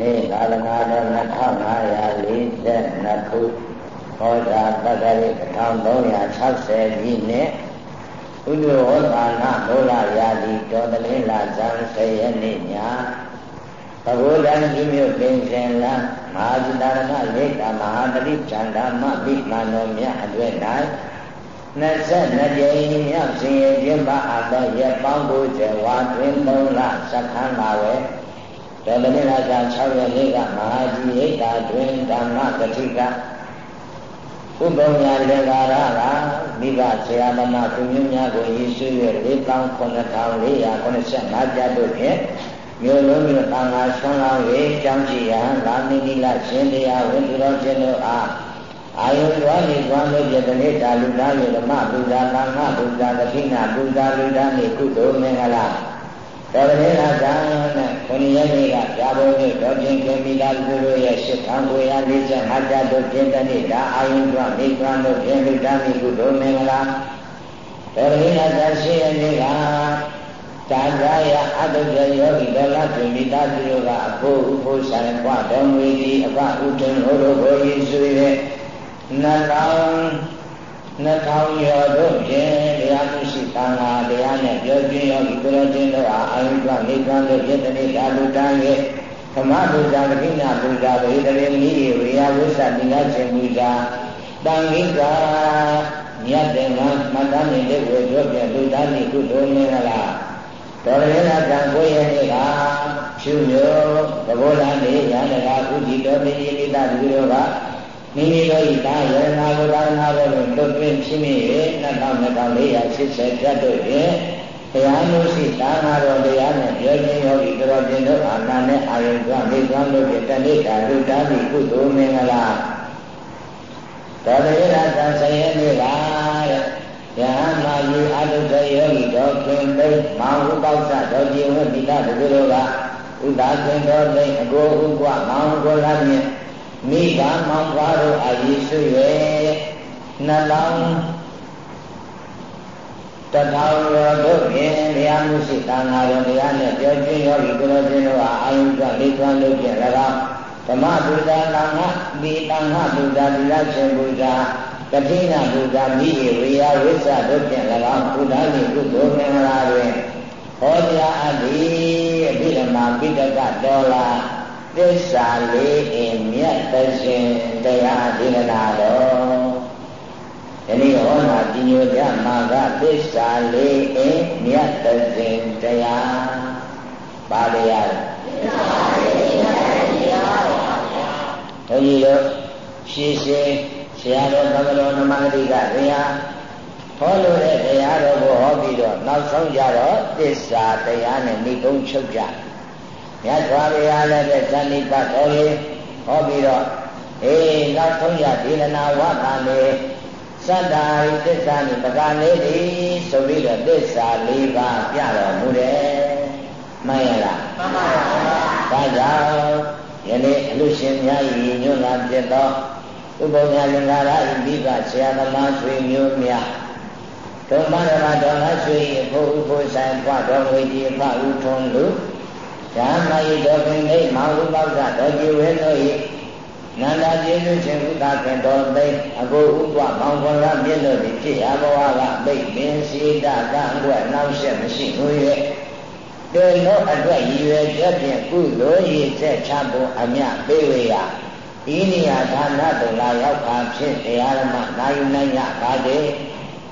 နေ့ကာလနာတော်2542ခုဟောတာပတ္တိ1360ပြည့်နှစ်ဥဒ္ဓဝသာနာလောလရာသီတော်တလင်းလာဇန်10ရက်နေ့ညဘဂဝတံကြီးမြို့ပင်ရှင်လမဟာဇိတာရဏလေကမဟာတတိချန္ဒမပိမန္နောမြတ်အတွေ့၌22ကြိမ်မြောက်ရှင်ရဲ့ကျင်းပအပ်သောရက်ပေါင်းကိုကျေဝါတွင်3လစက္ကန့်လာဝဲ ဒေလနိလာသာ6ရက်နေ့ကမဟာကြီးဟိတာတွင်ဓမ္မကတိကဥပ္ပံညာလေကာရကမိဘဆရာမမသူမျိုးများကိုယေရှုရဲ့49485ကျပ်တို့ဖြင့်မြို့လုံးမြို့သံဃာဆွမ်းလောင်း၍ကြောင်းကြည်ရန်လာမိနိလရှင်တရားဝိသုရောရှင်တို့အားအာယုသွားနေသွားလို့ပြတဲ့နေ့တာလူသားမျိုးဓမ္မပူဇာသံဃာပူဇာသတိနာပူဇာလူသားနေကုသိုလ်မင်္ဂလာ တော်ရင်းလာဇာနဲ့ခொနည်းရက်နေ့ကဇာဘုံမြို့တော်ချင်းကေမီလာလူတို့ရဲ့ရှစ်ခံကိုရလေးချက်ဟာကြတို့ပြင်းတဲ့နေ့ဒါအာယုသွားနေသွားလို့ပြင်းလူသားနေကုသိုလ်မင်္ဂလာတော်ရင်းလာဇာရှိရနေ့ကတာဇာယအတုဇယောဂီဒေါလသွမိသားစုတို့ကအဖို့ဥဖို့ဆိုင်ဘွားတော်မူသည်အဘဥဒ္ဒံဟောတို့ကိုယေရှုရဲ့နတ်တော် နှထောင်ရောတို့ဖြင့်တရားမရှိသံဃာတရားနဲ့ပြောပြရောဒီကိုယ်တော်ချင်းတို့အားအာယုကမိကံတို့ယတတိဓာတုတံရဲ့သမဘုရားတိနာဘုရားဝေတရေမိရေဝေယဝိသတိနာခြင်းမူသာတံခိကမြတ်တယ်မှာမတန်းနေတဲ့ဝေတို့ပြလူသားနေကုသိုလ်မင်္ဂလာတော်ရဏကံကိုရနေ့ကဖြူမျိုးသဘောလားနေရဟန္တာဥဒိတော်တိတိတသူတို့ကမိမိတို့ဤတာယရနာဘုရားနာတော်ကို လွတ်တွင်ဖြစ်မိ၍2280ပြတ်တို့ဖြင့်တရားလို့ရှိသာနာတော်တရားနဲ့ပြောခြင်းယောဂီတော်ပြင်တို့အာနာနဲ့အာယုကမိသွမ်းတို့ဖြင့်တဏိတာလူတာမိကုသိုလ်မင်္ဂလာတော်တရားသာဆယနေ့ကယဟမာယီအတုတယောဂီတော်ခင်သိမောင်ဥပောက္ခတော်ကြည်ဝိတိတတတို့ကဥဒါခင်တော်သိအကိုဥပမောင်ကိုလာမြင့်မိဘမောင်ဘွားတို့အာယေရှုရဲ့ နှလုံးတထောင်ရောတို့ဖြင့်တရားမှုရှိတန်ဃာတော်တရားနဲ့ပြောချင်းယောဂီကိုယ်တော်ချင်းတို့အားအာယုကလေးသွမ်းလို့ဖြင့်၎င်းဓမ္မဘုရားတန်ခါဒီတန်ခါဘုရားဒီလရှင်ဘုရားတတိနာဘုရားမိရေဝေယဝိသတို့ဖြင့်၎င်းဘုရား၏ကုသိုလ်မင်္ဂလာတွင်ဟောကြားအပ်သည်အဘိဓမ္မာပိဋကတော်လာသစ္စာလေးအင်းမြတ်သရှင်တရားဒေသနာတော် ဒီနေ့ဟောတာဒီညိုကြမှာကသစ္စာလေးအင်းမြတ်သရှင်တရားပါတရားသစ္စာလေးမြတ်တရားပါဗျာဘုန်းကြီးတို့ရှင်းရှင်းဆရာတော်သမတော်နမတိကတရားဟောလို့တဲ့တရားတော်ကိုဟောပြီးတော့နောက်ဆုံးကြတော့သစ္စာတရားနဲ့ဏိကုံးချုပ်ကြမြတ်စွာဘုရားလည်းပဲဇဏိပတ်တော်လေးဟောပြီးတော့အေးနောက်ဆုံးရဒေသနာဝါသံလေး သတ္တာရိသစ္စာနိပကလေးဒီဆိုပြီးတော့သစ္စာ၄ပါးပြတော်မူတယ်မှန်ရလားမှန်ပါပါဒါကြောင့်ယနေ့အလူရှင်များဤညွှန်လာပြသောဥပ္ပညာလင်္ကာရဤမိဘဆရာသမားဆွေမျိုးများဒုမရမတော်ငါဆွေအဖို့ဥဖို့ဆိုင်ဘွားတော်ဝေကြီးဖဥထုံးလူဓမ္မယိတော်ခင်အိမောင်ဥပောက္ခတော်ကြည်ဝဲတို့၏ နန္ဒကျေးဇူးရှင်ဥဒခင်တော်သိအကိုဥပမောင်ခွန်ရမြင့်တို့သည်ဖြစ်ရဘဝကပိတ်ပင်စီတကံွယ်နောက်ဆက်မရှိဘူး၍တေနောအတွက်ရည်ရွယ်ချက်ဖြင့်ကုသိုလ်ရည်ဆက်ချဖို့အမြပေးဝေရာဤနေရာဌာနတုလာရောက်ခါဖြင့်တရားဓမ္မနာယူနိုင်ရပါစေ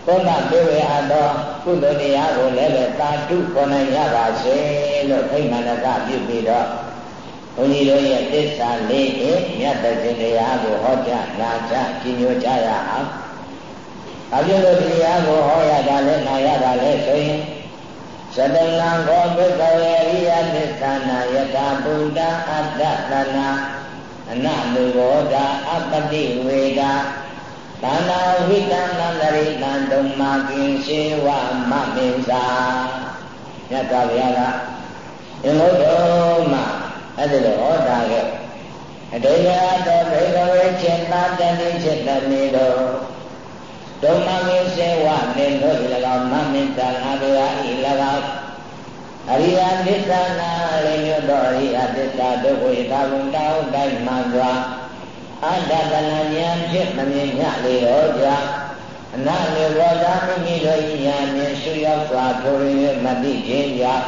သောတာပေဝေအပ်သောကုသိုလ်တရားကိုလည်းပဲတာတုခေါ်နိုင်ရပါစေလို့ဖိမှန်ကပြုပြီးတော့ ဘုန်းကြီးတို့ရဲ့သစ္စာလေးအင်းမြတ်တဲ့တရားကိုဟောကြားနာကြားကြည်ညိုကြရအောင်။အပြည့်လို့တရားကိုဟောရတာလဲနာရတာလဲဆိုရင်သတ္တလံခောဘိကဝေရိယသစ္စာနာယတာဗုဒ္ဓအတ္တတနာအနနုဘောဓအပတိဝေဒသာနာဝိတံနန္တရိတံဓမ္မာကိရှိဝမမေသာမြတ်စွာဘုရားကအင်္ဂုတ္တမ အဲ့ဒါလိုဟောတာကအတေယတောဘေကဝေจิตတတတိจิตတမေတောဓမ္မကိရှိဝမေတို့၎င်းမမေသာငါဘုရားဤ၎င်း အရိယသစ္စာနာလေးမျိုးသောအရိယသစ္စာတို့ကိုသာဝန္တောတိုင်းမှစွာအတ္တတဏဉာဏ်ဖြင့်မမြင်ညလေတော့ကြအနမေဘောဓမိမိတို့ဤဉာဏ်ဖြင့်ရှုရောက်စွာထိုရင်းမတိခြင်းကြောင့်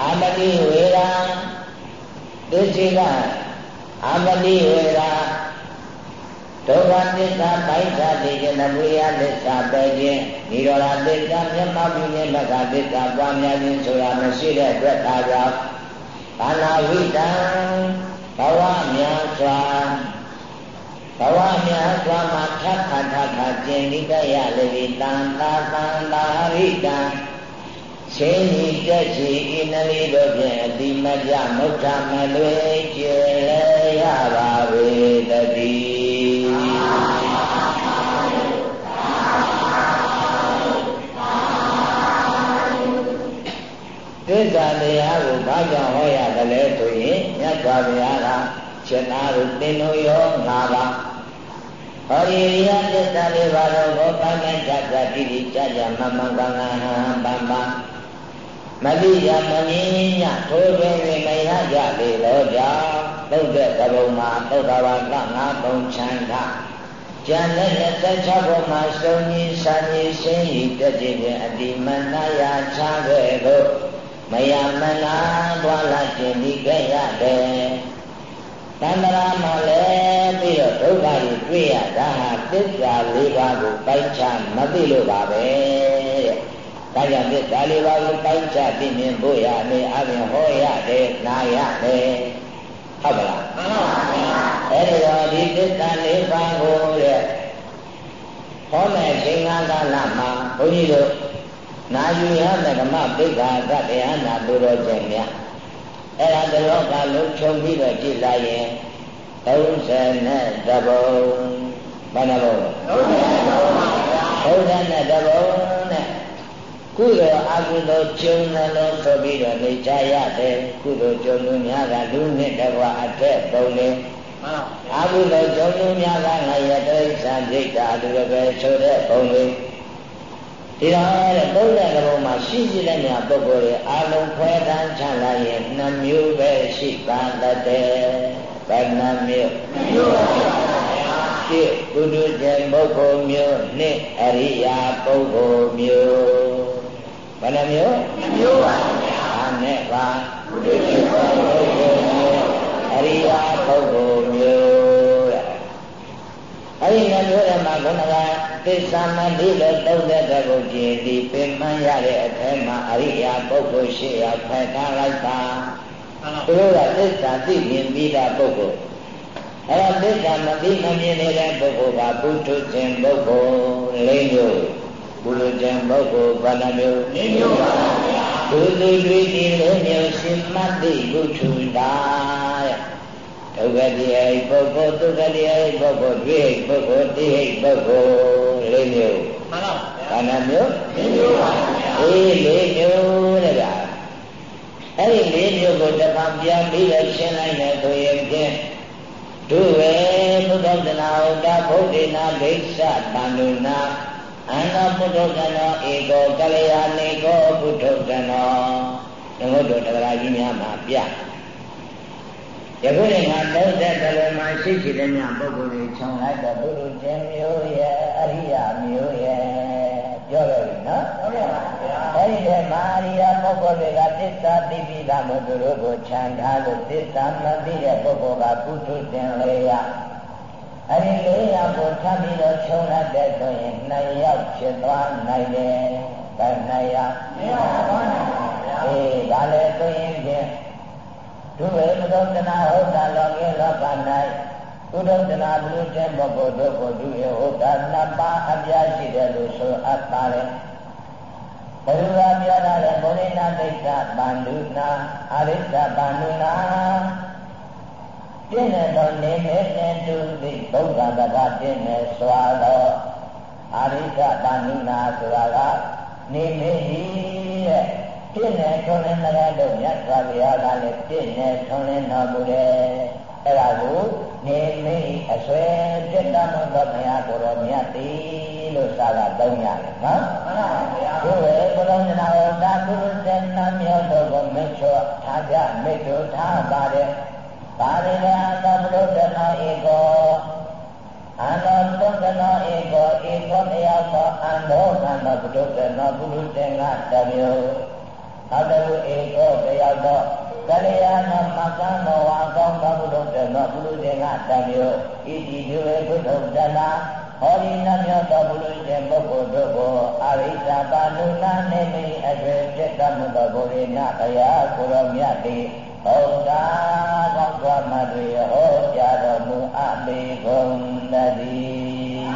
အာမတိဝေရာ ဒုစိကအမတိဝေရာဒုက္ခသစ္စာပိုက်စာတိကျနဝိယသစ္စာပဲခြင်းនិရောဓသစ္စာမျက်မှောက်ပြုခြင်းဘဂသစ္စာပွားများခြင်းဆိုတာမရှိတဲ့အတွက်ဒါကြောင့်ဘာနာဝိတံဘဝများစွာဘဝများစွာမှာထပ်ခါထပ်ခါကျင်နိကရလေပြီတန်တာတန်တာရိတံ ချင်းဤတက်ချီဤနလီတို့ဖြင့်အတိမကြမုဋ္ဌမလွေကျေရပါပေတည်းသစ္စာတရားကိုဘာကြောင့်ဟောရတယ်လဲဆိုရင်မြတ်စွာဘုရားကစေနာတို့သင်တို့ရောငါပါဟောဒီရိယသစ္စာလေးပါတော့ဘောပန်းနဲ့ကြကြတိတိကြကြမမကံဟံပမ္ပ မတိယမမြင်ညထိုးတွင်မရကြလေတော့ကြောင့်သုတ်တဲ့သဘုံမှာသုတ်တော်ဘာကငါပုံချမ်းသာကျန်တဲ့26ဘုံမှာစုံကြီးစာကြီးရှင်းဤတက်ခြင်းဖြင့်အတိမနာယာချခဲ့သောမယမနာသွားလာခြင်းဒီခဲ့ရတယ်တန္တရာမှာလည်းပြီးတော့ဒုက္ခကြီးတွေ့ရတာဟာသစ္စာလေးပါးကိုပိုက်ချမသိလို့ပါပဲတဲ့။ ဒါကြောင့်သစ္စာလေးပါးကိုပိုက်ချသိမြင်ဖို့ရမယ်အပြင်ဟောရတယ်နာရတယ်။ဟုတ်ပါလား။မှန်ပါဗျာ။အဲဒီတော့ဒီသစ္စာလေးပါးကိုတဲ့ဟောမဲ့ချိန်ကာလမှာဘုန်းကြီးတို့နာယူရတဲ့ဓမ္မပိဋကသတရားနာသူတော်ကျင့်များအဲ့ဒါတလောကလုံးခြုံပြီးတော့ကြည်လာရင်30နဲ့တဘုံဘာနာဘုံ30နဲ့တဘုံနဲ့ ကုသိုလ်အကုသိုလ်ကျုံနှလုံးဆိုပြီးတော့နေကြရတယ်ကုသိုလ်ကျုံလူများကလူနဲ့တကွာအထက်ပုံနေအကုသိုလ်ကျုံလူများကငါရတိစ္ဆာဒိဋ္ဌာလူတွေပဲဆိုတဲ့ပုံလေးဒီတော့တဲ့သုံးတဲ့ကဘုံမှာရှိရှိတဲ့ညာပုဂ္ဂိုလ်တွေအာလုံးဖွဲတန်းချလာရင်နှမျိုးပဲရှိပါတတ်တယ်။ဘယ်နှမျိုးနှမျိုးပါဗျာ။ရှိပုထုဇဉ်ပုဂ္ဂိုလ်မျိုးနှစ်အရိယာပုဂ္ဂိုလ်မျိုး ဘယ်နှမျိုးနှမျိုးပါဗျာ။အာနဲ့ပါပုထုဇဉ်ပုဂ္ဂိုလ်မျိုးအရိယာပုဂ္ဂိုလ်မျိုးတဲ့။အဲဒီနှမျိုးထဲမှာခုနကသစ္စာမတိလို့သုံးတဲ့တကုကြည်ဒီပင်မရတဲ့အထဲမှာအရိယာပုဂ္ဂိုလ်ရှိရဖက်ထားလိုက်တာသူတို့ကသစ္စာသိမြင်ပြီးသားပုဂ္ဂိုလ်အဲဒါသစ္စာမသိမမြင်နေတဲ့ပုဂ္ဂိုလ်ကပုထုဇဉ်ပုဂ္ဂိုလ်လေးမျိုး ပုထုဇဉ်ပုဂ္ဂိုလ်ဘာနှမျိုးလေးမျိုးပါဗျာဒုသူတွေဒီလိုမျိုးရှင်မသိပုထုတာတဲ့ဒုက္ခတိဟိပုဂ္ဂိုလ်ဒုက္ခတိဟိပုဂ္ဂိုလ်ဒွိဟိပုဂ္ဂိုလ်တိဟိပုဂ္ဂိုလ်လေးမျိုးမှန်ပါဗျာဘာနှမျိုးလေးမျိုးပါဗျာအေးလေးမျိုးတဲ့ဗျာအဲ့ဒီလေးမျိုးကိုတစ်ခါပြန်ပြီးတော့ရှင်းလိုက်တယ်ဆိုရင်ဖြင့်ဒုဝေဘုဒ္ဓတနာဥဒ္ဒဗုဒ္ဓနာဘိစ္ဆတန္တုနာ အန္တပုဒ္ဓကနောဧကောကလျာဏေကောဘုဒ္ဓကနောဒီဘုဒ္ဓတရားကြီးများမှာပြယခုနေ့မှာ30တလုံးမှာရှိရှိတဲ့ညပုဂ္ဂိုလ်တွေခြုံလိုက်တော့ဘုရုရှင်မျိုးရဲ့အရိယာမျိုးရဲ့ပြောရပြီနော်ဟုတ်ပါပါဘုရားအဲဒီထဲမှာအရိယာပုဂ္ဂိုလ်တွေကသစ္စာသိပြီးသားမို့သူတို့ကိုခြံထားလို့သစ္စာမသိတဲ့ပုဂ္ဂိုလ်ကပုထုရှင်လေးရ အဲဒီလေးရကိုထပ်ပြီးတော့ခြုံလိုက်တဲ့ဆိုရင်နှစ်ယောက်ဖြစ်သွားနိုင်တယ်။ဒါနှစ်ယောက်မရပါဘူး။အေးဒါလည်းဆိုရင်ဖြင့်ဒုဝေမသောတနာဟုတ်တာလောကေလောက၌သုဒ္ဓတနာဘုရားပုဂ္ဂိုလ်တို့ကိုဒုဝေဟုတ်တာနှစ်ပါးအပြားရှိတယ်လို့ဆိုအပ်ပါလေဘုရားပြောတာလေဘုရိနာဒိဋ္ဌဗန္ဓုနာအရိစ္ဆဗန္ဓုနာ ပြည့်နေသောနေမေနဲ့တူသည့်ဗုဒ္ဓဘာသာပြည့်နေစွာသောအရိစ္ဆဗန္ဓုနာဆိုတာကနေမေဟိတဲ့ပြည့်နဲ့ထွန်းလင်းတဲ့တို့မြတ်စွာဘုရားကလည်းပြည့်နဲ့ထွန်းလင်းတော်မူတယ်အဲ့ဒါကိုနေမိအဆွဲပြတ်တတ်သောဘုရားကိုရောမြတ်တိလို့စာကသုံးရတယ်နော်မှန်ပါဗျာဒီဝေဘုရောညနာဝတာပုရုဇေနမြောတို့ကိုမိတ်ချောထားပြမိတ်တို့ထားပါတယ် ပါရိလအတဘုရုဒနာဧကောအန္တောသုဒနာဧကောဧကောမယောသောအန္တောသန္တဘုရုဒနာပုရုဇေနတမျိုးအတဝဧကောတယောက်သောကလျာဏမကံတော်ဝါကောင်းသောဘုရုဒနာပုရုဇေနတမျိုးဣတိဒီဝေဘုဒ္ဓနာဟောဒီနမြတ်သောဘုလိုရှင်ပုဂ္ဂိုလ်တို့ကိုအရိစ္ဆပါဏုနာနေမိအကျွေပြတ်တတ်မှုသောဘုရိနဘုရားကိုရောမြတ်တိ ဟောတာကောင်းစွာမတွေဟောကြားတော်မူအပေကုန်တည်း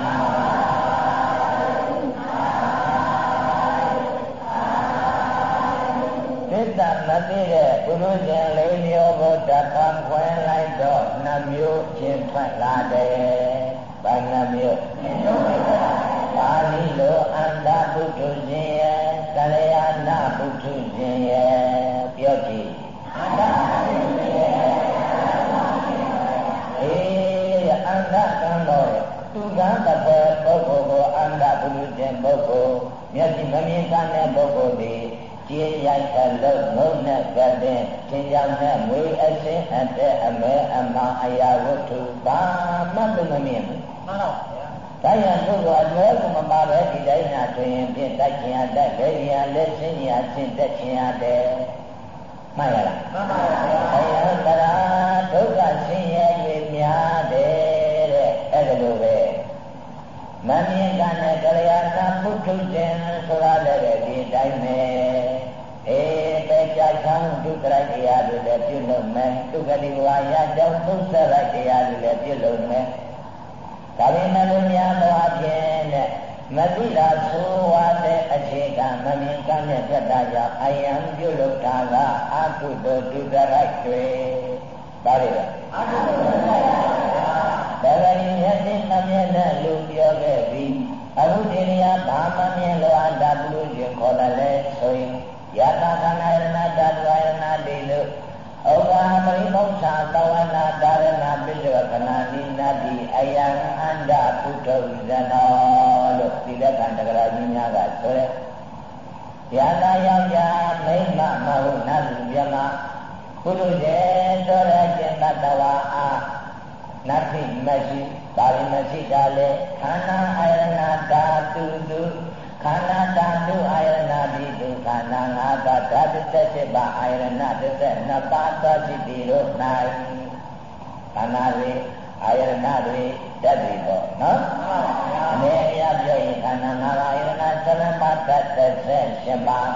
သစ္စာမသိတဲ့ပုရုရှင်လေးမျိုးကိုတခံခွဲလိုက်တော့နှမျိုးချင်းထွက်လာတယ်ဘာနှမျိုးပါဠိလိုအန္တပုထုရှင်ရဲ့ကလျာဏပုထုရှင်ရဲ့ပြောကြည့် အန္တပုထုရှင်ရဲ့အေးအန္တကံတော်သူကံတပည့်ပုဂ္ဂိုလ်ကိုအန္တပုထုရှင်ပုဂ္ဂိုလ်မျက်စိမမြင်တဲ့ပုဂ္ဂိုလ်ဒီကျေးရိုက်အလုံးငုံနဲ့ကတဲ့သင်ကြောင့်နဲ့မွေအစင်းအတဲ့အမဲအမအရာဝတ္ထုဘာမှမမြင်ဘူးမှန်ပါဗျာဒါရတို့ကအလွဲကမပါပဲဒီတိုင်းနာဆိုရင်ဖြင့်တိုက်ချင်ရတတ်လက်ရလက်ဆင်းရဆင်းတက်ချင်ရတယ် မှန်ရလားမှန်ပါဗျာအယံတရာဒုက္ခဆင်းရဲ၍များတယ်တဲ့အဲ့ဒါလိုပဲမမြင်ကနဲ့ကလျာဏပုထုရှင်ဆိုတာလည်းဒီတိုင်းပဲအေးတေချာချောင်းဒုက္ခရိုက်တရားတွေလည်းပြုလုပ်မယ်ဒုက္ခဒီဝါရကြောင့်သုဆက်ရိုက်တရားတွေလည်းပြုလုပ်မယ်ဒါပေမဲ့လို့များသောအဖြစ်နဲ့ မသိတာဆိုဝါတဲ့အခြေခံမမြင်ကတဲ့ပြတ်တာကြောင့်အယံပြုလုပ်တာကအကုသိုလ်ဒုက္ခရိုက်တွေဒါတွေအကုသိုလ်ဒုက္ခရိုက်ဒါကရင်မျက်စိမမြင်တဲ့လူပြောခဲ့ပြီးအခုဒီနေရာဘာမမြင်လို့အတ္တပုရုရှင်ခေါ်တယ်လဲဆိုရင်ယတာခန္ဓာရဏတတဝရဏတိလို့ ဩဃာပရိမောသသဝနာဒါရဏပိစ္ဆဝခဏနိနာတိအယံအန္တပုထုဇနောလို့ဒီလက်ခံတဂရကြီးများကဆိုရဲယတာယောက်ျားမိန်းမမဟုတ်နတ်လူမြမပုထုဇဉ်ဆိုရခြင်းတတဝါအားနတ်တိမရှိပါဠိမရှိတာလေခန္ဓာအယနာတာတုတု ခန္ဓာဓာတုအာယနာတိဒုခန္ဓာငါးပါးဓာတ်တစ်ချက်ပါအာယနာတစ်ချက်နှစ်ပါးသောစိတ္တိတို့၌ခန္ဓာတွေအာယနာတွေဓာတ်တွေပေါ့နော်အနေအရပြောရင်ခန္ဓာငါးပါးအာယနာ7ပါးဓာတ်တစ်ချက်7ပါး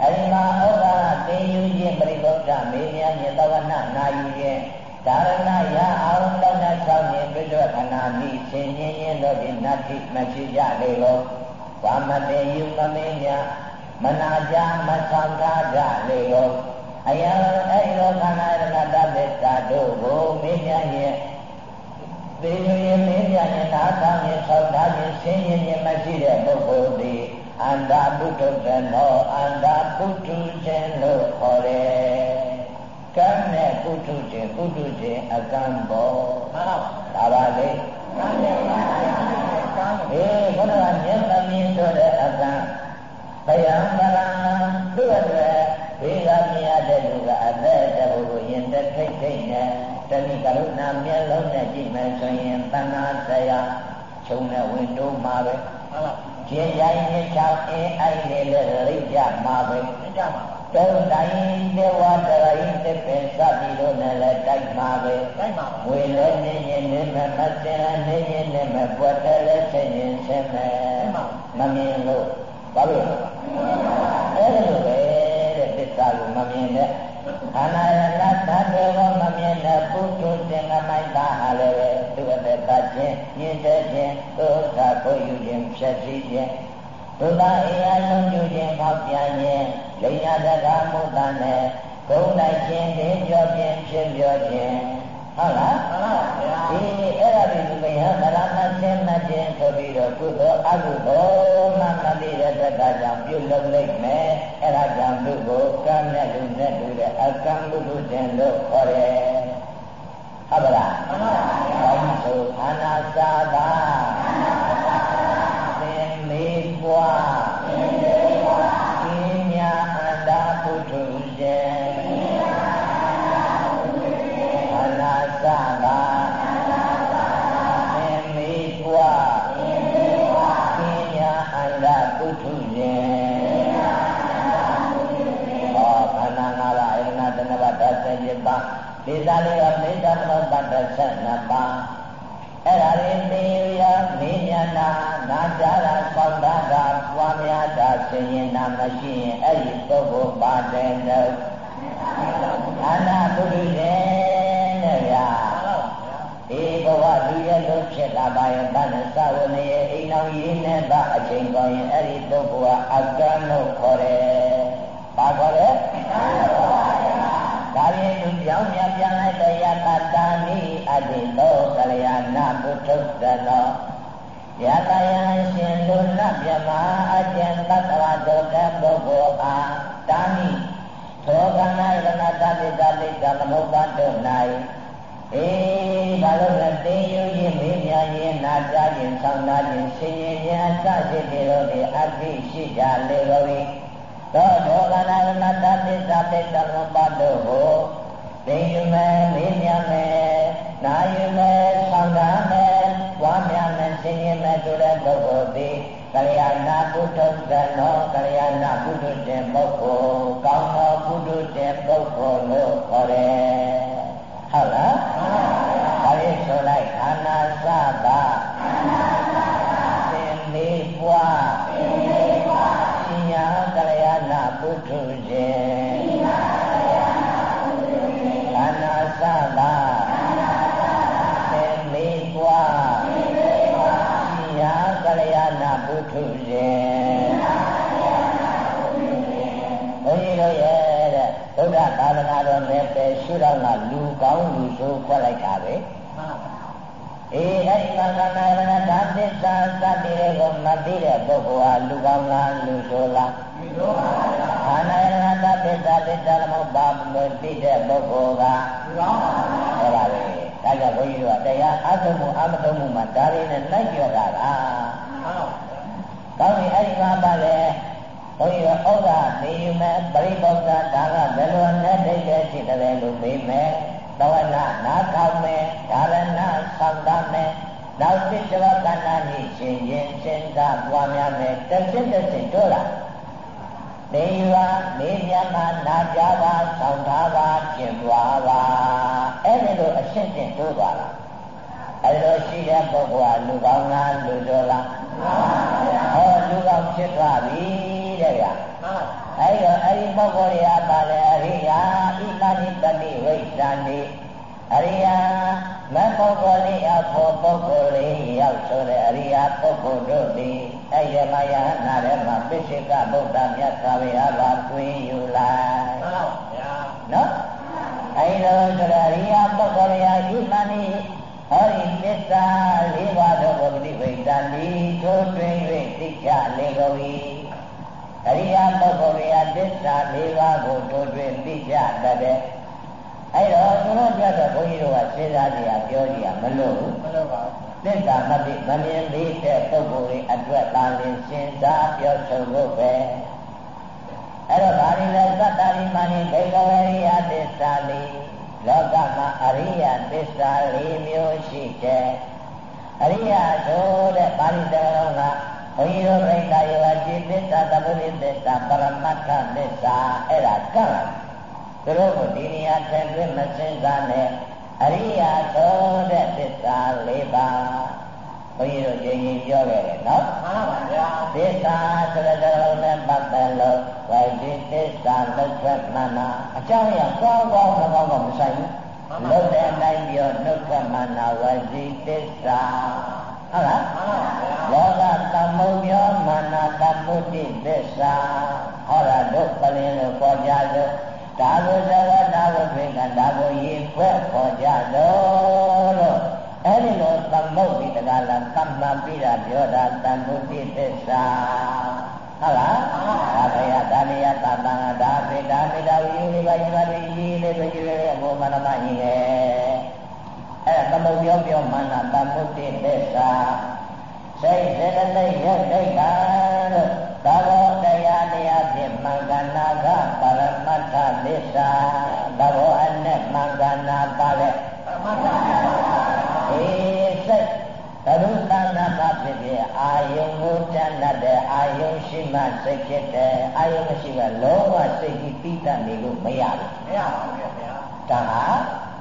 အဲဒီမှာဩဃာတေယူခြင်းပရိဘုဒ္ဓမေမြမြတဝနာနာယူခြင်းဒါရဏယအောင်တောင်းတဲ့ဆောင်းရင်ပြည့်စုံခန္ဓာမိဆင်ញင်းခြင်းတို့ဒီနတ္တိမရှိကြလေလို့ ဝါမတေယုမမေညာမနာကြမဆောင်ထားကြလေရောအယံအဲ့လိုခန္ဓာရဏတသစ္စာတို့ကိုမင်းညာရဲ့သေရင်မင်းညာရဲ့နာဆောင်ရင်ဆောက်ထားခြင်းဆင်းရဲခြင်းမရှိတဲ့ပုဂ္ဂိုလ်သည်အန္တာပုထုဇနောအန္တာပုထုဇဉ်လို့ခေါ်တယ်ကံနဲ့ပုထုဇဉ်ပုထုဇဉ်အကံဘောမှန်ပါဒါပါလေကံနဲ့ပါအေးခဏကမျက်သမင်း ဆိုတဲ့အကံဘယံဗရံသူ့အတွက်ဘေးကမြင်ရတဲ့လူကအသက်တဘုကိုရင်သက်ထိတ်ထိတ်နဲ့တဏိကရုဏာမျက်လုံးနဲ့ကြည့်မယ်ဆိုရင်တဏှာဆရာခြုံတဲ့ဝင်တိုးမှာပဲဟုတ်လားကျင်ရိုင်းနဲ့ချောင်းအင်းအိုက်နဲ့လည်းရိတ်ကြမှာပဲကြမှာတုံတိုင်းတေဝတရိတေပင်စပြီးတော့လည်းတိုက်မှာပဲတိုက်မှာဝေလည်းနေရင်နေမမစင်နေရင်နေမပွက်တယ်လည်းဆင်းရင်ဆင်းမယ် မမြင်လို့ဘာလို့အဲ့ဒါလိုပဲတဲ့သစ္စာကိုမမြင်တဲ့ခန္ဓာရလတ်သတ္တဝမမြင်တဲ့ပုထုဇဉ်ကမိုက်တာဟာလည်းပဲသူ့အသက်သခြင်းညင်တဲ့ခြင်းဒုက္ခကိုယူခြင်းဖြည့်ဆည်းခြင်းဒုက္ခအေးအလုံးပြုခြင်းပေါက်ပြန်ခြင်းလိညာတကာမုတ္တနဲ့ဂုံလိုက်ခြင်းဒေကြောခြင်းဖြစ်ပြောခြင်းဟုတ်လားမှန်ပါဗျာဒီအဲ့ဒါဒီ ဘယသရဏဆင်းမခြင်းဆိုပြီးတော့ကုသိုလ်အကုသိုလ်မှမသိတဲ့တက္ကကြောင့်ပြုလုပ်လိုက်မယ်အဲ့ဒါကြောင့်သူ့ကိုကံနဲ့လူနဲ့တူတဲ့အကံကုသိုလ်ခြင်းလို့ခေါ်တယ်ဟုတ်ပါလားမှန်ပါဗျာဘုရားဆိုအနာစာတာသ ဒေသလေးကမိစ္ဆာမပတ္တဆက်နှစ်ပါးအဲ့ဒါလေးသိရမေးမြန်းတာနာကြတာပေါက်တာကပွားများတာဆင်းရဲတာမရှိရင်အဲ့ဒီပုဂ္ဂိုလ်ပါတယ်တော့အနာပုရိသေနဲ့ဗျာဒီဘဝလူရဲ့လို့ဖြစ်လာပါရဲ့ဗန္နသဝနေရဲ့အိမ်တော်ရင်းနဲ့ပါအချိန်ကောင်းရင်အဲ့ဒီပုဂ္ဂိုလ်ကအကန့်လို့ခေါ်တယ်။ဘာခေါ်လဲ။ဒါ ရင်လူပြောင်းမြပြန်လိုက်တဲ့ယတတာနိအတိတောကလျာဏပုထုသနောယတယံရှင်လူနမြမအကျဉ်တတ္တဝဒုက္ခပုဂ္ဂိုလ်အားတာနိသောကနာရဏတပိတပိတသမုပ္ပါဒု၌အေးဘာလို့လဲတင်းယူရင်မေးမြန်းရင်နာကြရင်ဆောင်းနာရင်ဆင်းရဲရင်အစရှိတယ်လို့ဒီအသိရှိကြလေတော်ပြီသောသောကနာရဏတပိတပိတသမုပ္ပါဒုကို တင်းယူမယ်မေးမြန်းမယ်နာယူမယ်ဆောင်းနာမယ်ဝါမြမယ်ဆင်းရဲမယ်ဆိုတဲ့ပုဂ္ဂိုလ်သည်ကလျာဏပုထုဇနောကလျာဏပုထုဇဉ်ပုဂ္ဂိုလ်ကောင်းသောပုထုဇဉ်ပုဂ္ဂိုလ်လို့ခေါ်တယ်ဟုတ်လားဒါလေးဆိုလိုက်ခန္ဓာစတာ ရှုတော့ကလူကောင်းလူဆိုးခွက်လိုက်တာပဲအေးအဲ့ဒီမှာကနာရဏဓာသစ္စာစတိတွေကိုမသိတဲ့ပုဂ္ဂိုလ်ဟာလူကောင်းလားလူဆိုးလားလူဆိုးပါဗျာခန္ဓာရဏဓာသစ္စာသစ္စာမဟုတ်ပါဘူးလို့သိတဲ့ပုဂ္ဂိုလ်ကလူကောင်းပါဗျာဟုတ်ပါပဲဒါကြောင့်ဘုန်းကြီးတို့ကတရားအထုံးမှုအမထုံးမှုမှာဒါလေးနဲ့လိုက်ပြောတာလားဟုတ်ကောင်းပြီအဲ့ဒီမှာပါလေ ဘုန်းကြီးကဩဃသိယူမဲ့ပရိပုဒ္ဒဒါကဘယ်လိုနဲ့ဒိဋ္ဌိရှိတယ်လို့ပြီးမယ်သဝနာနာထောင်မယ်ဒါရဏဆောက်တမယ်နောက်စိတ်တဝကန္နာနိရှင်ရင်စဉ်းစားပွားများမယ်တစ်စစ်တစ်စစ်တို့လားနေယူပါနေမြတ်မှာနာကြပါဆောင်းထားပါကျင့်သွားပါအဲ့ဒီလိုအရှင်းရှင်းတို့သွားလားအဲ့လိုရှိတဲ့ပုဂ္ဂိုလ်ကလူကောင်းလားလူတော်လားဟောလူကောင်းဖြစ်သွားပြီ တဲ့ဗျာအဲ့တော့အဲ့ဒီပုဂ္ဂိုလ်ရပါလေအရိယာဣမာနိတတိဝိဇ္ဇာနိအရိယာမပုဂ္ဂိုလ်လေးအဖို့ပုဂ္ဂိုလ်လေးရောက်ဆိုတဲ့အရိယာပုဂ္ဂိုလ်တို့သည်အဲ့ရမယနာထဲမှာပိစိကဗုဒ္ဓမြတ်စွာဘုရားပါတွင်ယူလိုက်မှန်ပါဗျာနော်အဲ့လိုဆိုတဲ့အရိယာပုဂ္ဂိုလ်ရာဣမာနိဟောဒီသစ္စာလေးပါးသောဘုဒ္ဓဝိဒ္ဓနိထိုးတွင်၍သိကြလေကုန်၏ အရိယာပုဂ္ဂိုလ်ရာသစ္စာလေးပါးကိုထိုးတွင်သိကြတတ်တဲ့အဲ့တော့သူတို့ပြတော့ဘုန်းကြီးတို့ကစဉ်းစားကြရပြောကြရမလို့ဘူးမလို့ပါဘူးသစ္စာမသိမမြင်သေးတဲ့ပုဂ္ဂိုလ်တွေအတွက်သာလင်စဉ်းစားပြောဆိုဖို့ပဲအဲ့တော့ဗာလိလဲသတ္တရိမာနိဒိဋ္ဌဝရိယသစ္စာလေးလောကမှာအရိယသစ္စာ၄မျိုးရှိတယ်အရိယဆိုတဲ့ပါဠိတော်က ဘုန်းကြီးတို့ပြိဿယောจิตသစ္စာသဗ္ဗရိသစ္စာပရမတ္ထသစ္စာအဲ့ဒါကန့်သူတို့ကိုဒီနေရာထည့်သွင်းမစင်စားနဲ့အရိယဆိုတဲ့သစ္စာ၄ပါးဘုန်းကြီးတို့ကြင်ရင်ပြောခဲ့တယ်နော်မှန်ပါဗျာသစ္စာဆိုတဲ့တော်နဲ့ပတ်သက်လို့ဝိသိသစ္စာလက်ချက်မှန်တာအကြောင်းအရာကောင်းကောင်းမကောင်းတော့မဆိုင်ဘူးလုံးတဲ့အတိုင်းပြောနှုတ်ကမနာဝစီသစ္စာဟုတ်လားမှန်ပါဗျာ လောကသမုံပြောမာနာတမုဒိသစ္စာဟောတာတို့ပလင်းလို့ပေါ်ကြလို့ဒါကိုသဘောဒါကိုသိကဒါကိုရေခွဲခေါ်ကြတော့လို့အဲ့ဒီလိုသမုတ်ဒီတကလာသမ္မာပိတာပြောတာတန်ဖို့တိသစ္စာဟုတ်လားဒါပဲရဒါနေယတတန်ဒါပိဒါပိဒါဝိနိဗ္ဗာန်ပါတိဤလေးပဲကြီးလေးဘောမနမကြီးလေအဲ့ဒါသမုတ်ပြောပြောမှန်တာတန်ဖို့တိသစ္စာ စိတ်စေတသိက်ရုပ်ဒိဋ္ဌာလို့သာဘောတရားတရားဖြင့်မင်္ဂနာကပရမတ္ထသစ္စာသဘောအနဲ့မင်္ဂနာပါလေပရမတ္ထအေးစိတ်သရုသနာမဖြစ်ဖြစ်အာယုံကိုတဏ္ဍတဲ့အာယုံရှိမှစိတ်ဖြစ်တယ်အာယုံမရှိကလုံးဝစိတ်ကြီးတိတတ်နေလို့မရဘူးမရပါဘူးဗျာဒါဟာ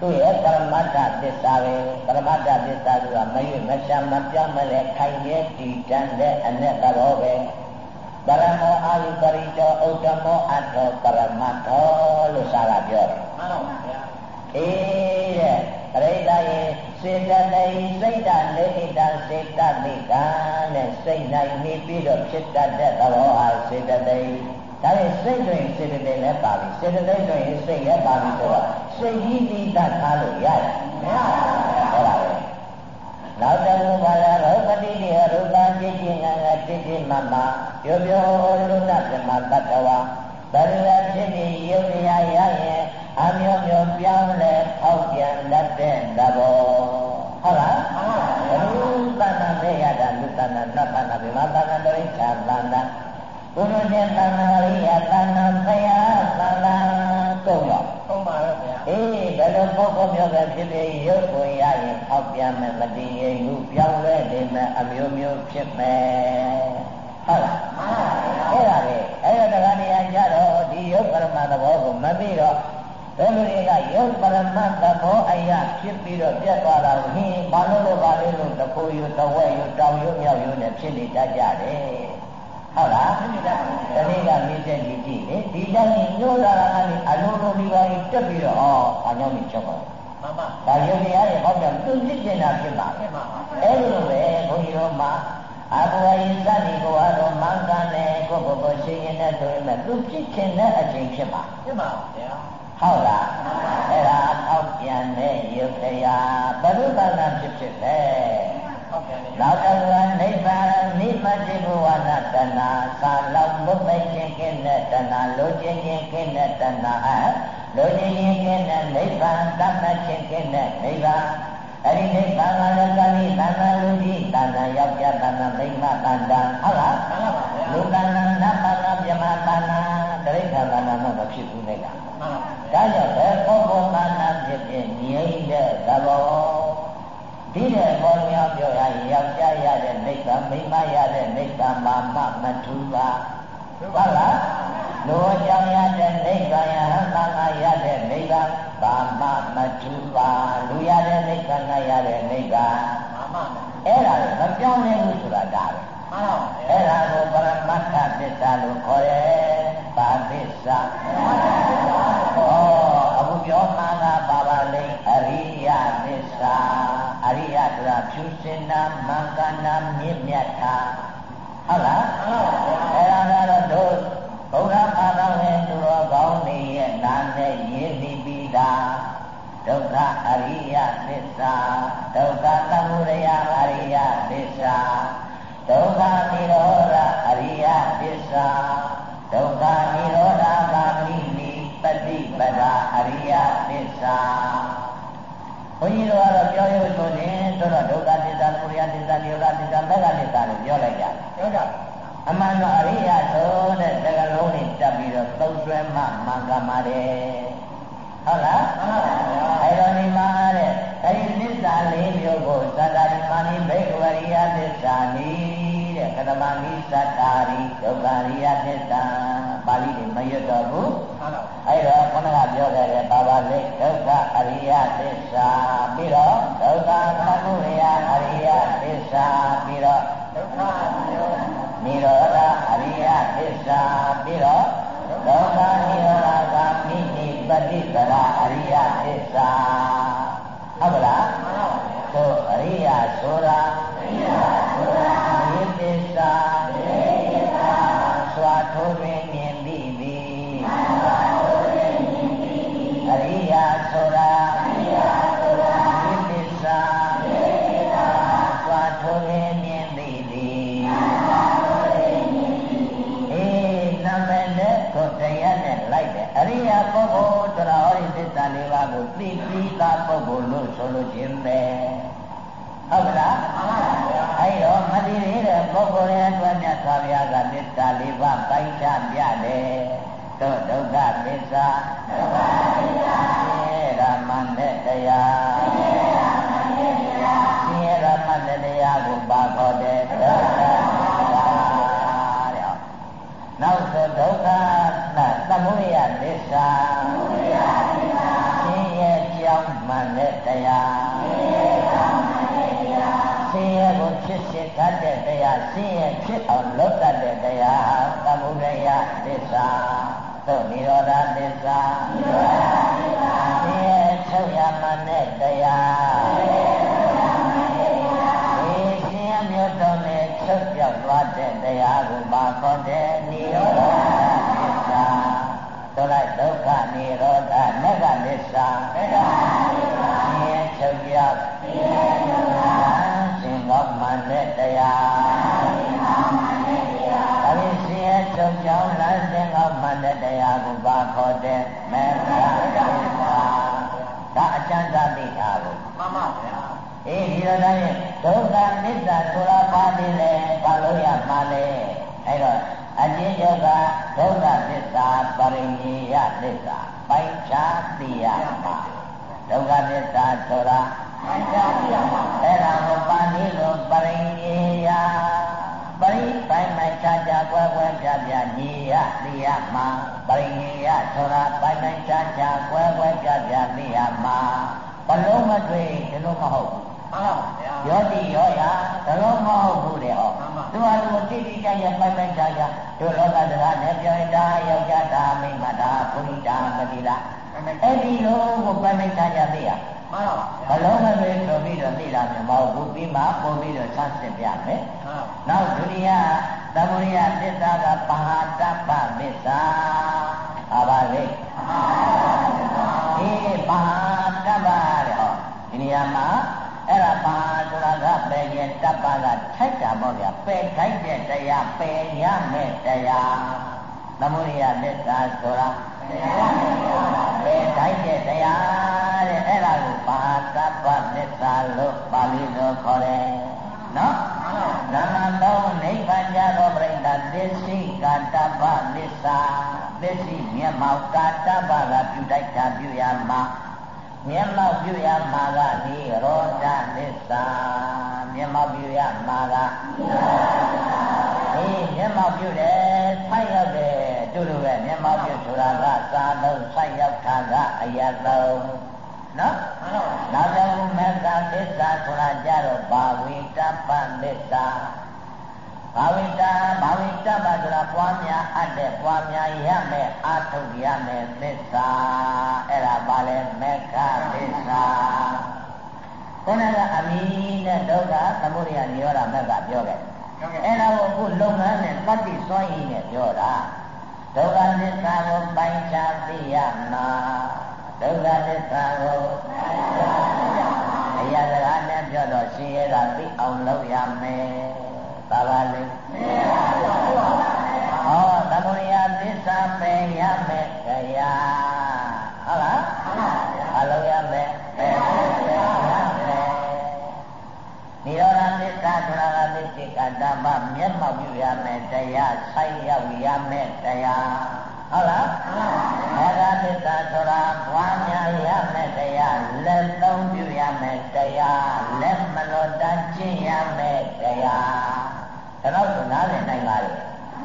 သူ့ရဲ့ပရမတ္ထသစ္စာပဲပရမတ္ထသစ္စာဆိုတာမရွေ့မရှာမပြောင်းမလဲခိုင်ရဲ့တည်တတ်တဲ့အ내တော်ပဲပရမောအာယုပရိတောဥဒ္ဓမောအထောပရမတ္ထောလို့စာကပြောတယ်မှန်ပါဗျာအေးတဲ့ပရိဒါယေစေတသိစိတ်တနေဣတစေတမိကံနဲ့စိတ်နိုင်နေပြီးတော့ဖြစ်တတ်တဲ့သဘောဟာစေတသိဒါနဲ့စိတ်တွင်စေတသိက်လည်းပါပြီစေတသိက်တွင်စိတ်လည်းပါပြီဆိုတော့ စိတ်ကြီးတိတတ်ထားလို့ရတယ်မရပါဘူးဟုတ်ပါပဲနောက်တခုပါလာရောပတိတိရူပကြည်ကြည်ငါငါတိတိမမပြောပြောလူနာပြမတတ္တဝါတရဏဖြစ်ပြီးယုတ်ရရရင်အမျိုးမျိုးပြောင်းလဲဖောက်ပြန်တတ်တဲ့သဘောဟုတ်လားဘုသနာမေရတာလူသနာနတ်သနာဗိမာသနာတရိစ္ဆာသနာဘုရားရှင်သနာရိယသနာဘုရားသနာကုန်ရော ကုန်ပါရဲ့ဗျာအေးဘယ်လိုပုဂ္ဂိုလ်မျိုးပဲဖြစ်ဖြစ်ရုပ်ကိုရရင်ဖောက်ပြန်မယ်မတည်ငြိမ်ဘူးပြောင်းလဲနေမယ်အမျိုးမျိုးဖြစ်မယ်ဟုတ်လားအဲ့ဒါလေအဲ့ဒါတရားနေရာကြတော့ဒီယုတ်ပရမသဘောကိုမသိတော့ဘယ်လိုတွေကယုတ်ပရမသဘောအရာဖြစ်ပြီးတော့ပြတ်သွားတာဟင်းဘာလို့လို့ဘာလို့လို့တခိုးယူတဝဲယူတောင်ယူမြောက်ယူနဲ့ဖြစ်နေတတ်ကြတယ် ဟုတ်လားတတိကမြင့်တဲ့ဒီကြည့်လေဒီတိုင်းညိုးလာတာကနေအလုံးလုံးဒီပါကြီးတက်ပြီးတော့ဟောအကြောင်းကြီးချုပ်ပါမှန်ပါဒါယုတ်တရားရဲ့ဟောပြသူဖြစ်နေတာဖြစ်ပါအဲ့ဒီလိုပဲဘုန်းကြီးတို့မှာအဘဝယိသတိကိုအတော်မင်္ဂန်နဲ့ကိုကိုကိုရှိရင်နဲ့ဆိုရင်လည်းသူဖြစ်ခြင်းတဲ့အချိန်ဖြစ်ပါဖြစ်ပါဗျာဟုတ်လားအဲ့ဒါအောက်ပြန်တဲ့ယုတ်တရားဘုရုပနာဖြစ်ဖြစ်လေ လောကဝနိဗ္ဗာန်နိမတိဘဝနာတဏသာလောက်မုတ်သိခြင်းကင်းတဲ့တဏလိုချင်ခြင်းကင်းတဲ့တဏအလိုချင်ခြင်းကင်းတဲ့နိဗ္ဗာန်တတ်မှတ်ခြင်းကင်းတဲ့နိဗ္ဗာန်အဲ့ဒီနိဗ္ဗာန်ကလည်းကာမိတဏ္ဍလူကြီးတဏ္ဍယောက်ျားတဏ္ဍမိန်းမတဏ္ဍဟုတ်လားမှန်ပါပါလူတဏ္ဍနတ်တဏ္ဍမြမတဏ္ဍတိရစ္ဆာန်တဏ္ဍတော့မဖြစ်ဘူးလေကမှန်ပါဒါကြောင့်ဘယ်ပုဂ္ဂိုလ်တဏ္ဍဖြစ်ဖြစ်ငြိမ့်တဲ့သဘော ဒီတဲ့ပေါ်များပြောရရင်ယောက်ျားရတဲ့နိဗ္ဗာန်မိန်းမရတဲ့နိဗ္ဗာန်မှာမမထူပါဟုတ်လားလောကြောင့်ရတဲ့နိဗ္ဗာန်ယဟန်သံဃာရတဲ့နိဗ္ဗာန်ဘာမှမထူပါလူရတဲ့နိဗ္ဗာန်ကရတဲ့နိဗ္ဗာန်မှန်ပါအဲ့ဒါမပြောင်းလဲဘူးဆိုတာဒါပဲမှန်ပါအဲ့ဒါကိုပရမတ္ထသစ္စာလို့ခေါ်တယ်ပါသစ္စာဟောအခုပြောမှန်တာပါပါလိမ့်အရိယသစ္စာ အရိယဆိုတာဖြူစင်နာမင်္ဂနာမြင့်မြတ်တာဟုတ်လားမှန်ပါအဲ့ဒါကတော့တို့ဘုရားဘာသာဝင်သူတော်ကောင်းတွေရဲ့နာနဲ့ရင်းနှီးပြီးသားဒုက္ခအရိယသစ္စာဒုက္ခသမုဒယအရိယသစ္စာဒုက္ခនិရောဓအရိယသစ္စာဒုက္ခនិရောဓဂာမိနိပฏิပဒါအရိယသစ္စာ ဘုန်းကြီးတို့ကတော့ပြောရုံဆိုရင်ဆိုတော့ဒုက္ခသစ္စာသမုဒယသစ္စာនិရောဓသစ္စာမဂ္ဂသစ္စာလို့ပြောလိုက်ကြတယ်ပြောကြအမှန်တော့အရိယဆိုတဲ့စကားလုံးတွေတက်ပြီးတော့သုံးဆွဲမှမှန်ကန်ပါတယ်ဟုတ်လားမှန်ပါဗျာအဲ့တော့ဒီမှာတဲ့အဲ့ဒီသစ္စာလေးမျိုးကိုသတ္တရိမာနိဘိက္ခဝရိယသစ္စာနိတဲ့ကတမနိသတ္တာရိဒုက္ခရိယသစ္စာပါဠိတွေမရွတ်တော့ဘူးဟုတ်ပါအဲ့တော့ခဏကပြောခဲ့တဲ့ဘာပါ ပฏิကရာအရိယသစ္စာ ပုဂ္ဂိုလ်လို့ဆိုလို့ခြင်းပဲဟုတ်ကလားအဲ့တော့မသိသေးတဲ့ပုဂ္ဂိုလ်ရဲ့အတွက်မြတ်စွာဘုရားကသစ္စာလေးပါးပိုင်းခြားပြတယ်တို့ဒုက္ခသစ္စာဒုက္ခသစ္စာဆင်းရဲတာမှန်တဲ့တရားဆင်းရဲတာမှန်တဲ့တရားဆင်းရဲတာမှန်တဲ့တရားကိုပါခေါ်တယ်ဒုက္ခသစ္စာတဲ့နောက်ဆိုဒုက္ခသမုဒယသစ္စာ ကြောင်းမှန်တဲ့တရားဆင်းရဲကိုဖြစ်စေတတ်တဲ့တရားဆင်းရဲဖြစ်အောင်လုပ်တတ်တဲ့တရားသမုဒယသစ္စာသို့နိရောဓသစ္စာဆင်းရဲထုတ်ရမှန်တဲ့တရားဆင်းရဲမျိုးတုံးနဲ့ထုတ်ပြောက်သွားတဲ့တရားကိုမခေါ်တဲ့နိရောဓသစ္စာသို့လိုက်ဒုက္ခနိရောဓနဲ့ ဂသစ္စာနဂသစ္စာဆင်းရဲချုပ်ပြောက်ဆင်းရဲချုပ်ပြောက်ရှင်ကောင်းမှန်တဲ့တရားရှင်ကောင်းမှန်တဲ့တရားဒါဖြင့်ဆင်းရဲချုပ်ပြောက်လားရှင်ကောင်းမှန်တဲ့တရားကိုပါခေါ်တဲ့မေတ္တာသစ္စာဒါအကျဉ်းသာသိတာကိုမှန်ပါဗျာအေးဒီလိုတိုင်းဒုက္ခမေတ္တာဆိုတာပါသေးလေဘာလို့ရမှာလဲအဲ့တော့အကျဉ်းချုပ်ကဒုက္ခသစ္စာပရိညေယသစ္စာ ပိုင်ခြားသိရမှာဒုက္ခသစ္စာဆိုတာပိုင်ခြားသိရမှာအဲ့ဒါကိုပါဠိလိုပရိညေယပရိပိုင်ပိုင်ခြားခြားကွယ်ကွယ်ပြပြညေယသိရမှာပရိညေယဆိုတာပိုင်ပိုင်ခြားခြားကွယ်ကွယ်ပြပြသိရမှာဘလုံးမတွေ့ဒီလိုမဟုတ်ဘူး မှန်ပါဗျာယောတိယောယာဘလုံးမဟုတ်ဘူးတဲ့ဟောသူဟာသူတိတိကျကျပိုင်ပိုင်ခြားခြားတို့လောကစကားနဲ့ပြောရင်ဒါယောက်ျားဒါမိန်းမဒါဘုရိတာမတိလားအဲ့ဒီလိုကိုပိုင်ပိုင်ခြားခြားသိရမှန်ပါဘလုံးမတွေ့ဆိုပြီးတော့သိတာမျိုးမဟုတ်ဘူးပြီးမှပုံပြီးတော့ဆန်းစစ်ပြမယ်နောက်ဒုတိယသမုဒိယသစ္စာကပါဟတပ္ပသစ္စာဟာပါလေဒီပါဟတပ္ပတဲ့ဟောဒီနေရာမှာ အဲ့ဒါပါဆိုတာကပယ်ရင်တပ်ပါကထိုက်တာပေါ့ဗျာပယ်ခိုက်တဲ့တရားပယ်ရမယ်တရားသမုဒိယသစ္စာဆိုတာပယ်ရမယ်ပယ်ခိုက်တဲ့တရားတဲ့အဲ့ဒါကိုပါတပ်ပါသစ္စာလို့ပါဠိလိုခေါ်တယ်နော်ဓမ္မတော်နိဗ္ဗာန်ကြသောပြိဋ္ဌာသစ္စိကာတပ္ပသစ္စာသစ္စိမျက်မှောက်ကာတပ္ပကပြုတိုက်တာပြုရမှာ မျက်မှောက်ပြုရမှာကနိရောဓသစ္စာမျက်မှောက်ပြုရမှာကအေးမျက်မှောက်ပြုတယ်ဆိုက်ရောက်တယ်တူတူပဲမျက်မှောက်ပြုဆိုတာကစာလုံးဆိုက်ရောက်တာကအယသုံးနော်နောက်ဆုံးမေတ္တာသစ္စာဆိုတာကြတော့ဘာဝိတ္တပသစ္စာ ဘာဝိတ္တဘာဝိတ္တပဆိုတာပွားများအပ်တဲ့ပွားများရမယ်အာထုတ်ရမယ်သစ္စာအဲ့ဒါဘာလဲမေခသစ္စာခုနကအမိနဲ့ဒုက္ခသမုဒယနိရောဓမက်ကပြောခဲ့အဲ့ဒါကိုအခုလုပ်ငန်းနဲ့တတိစွမ်းရည်နဲ့ပြောတာဒုက္ခသစ္စာကိုပိုင်းခြားသိရမှာဒုက္ခသစ္စာကိုအရာစကားနဲ့ပြောတော့ရှင်ရတာသိအောင်လုပ်ရမယ်။ သာပါလေ။ဟောသမုဒယသစ္စာပဲရမယ်ခရာ။ဟုတ်လား။အလုပ်ရမယ်။ပဲရမယ်။နိရောဓသစ္စာဆိုတာကသစ္စေကတ္တမမျက်မှောက်ပြုရမယ်တရားဆိုင်ရောက်ရမယ်တရား။ဟုတ်လားမေဃသစ္စာဆိုတာဘွားများရမယ်တရားလက်သုံးပြုရမယ်တရားလက်မလွတ်တတ်ကျင့်ရမယ်တရား ဒါတော့ဆိုနားလည်နိုင်ပါလေ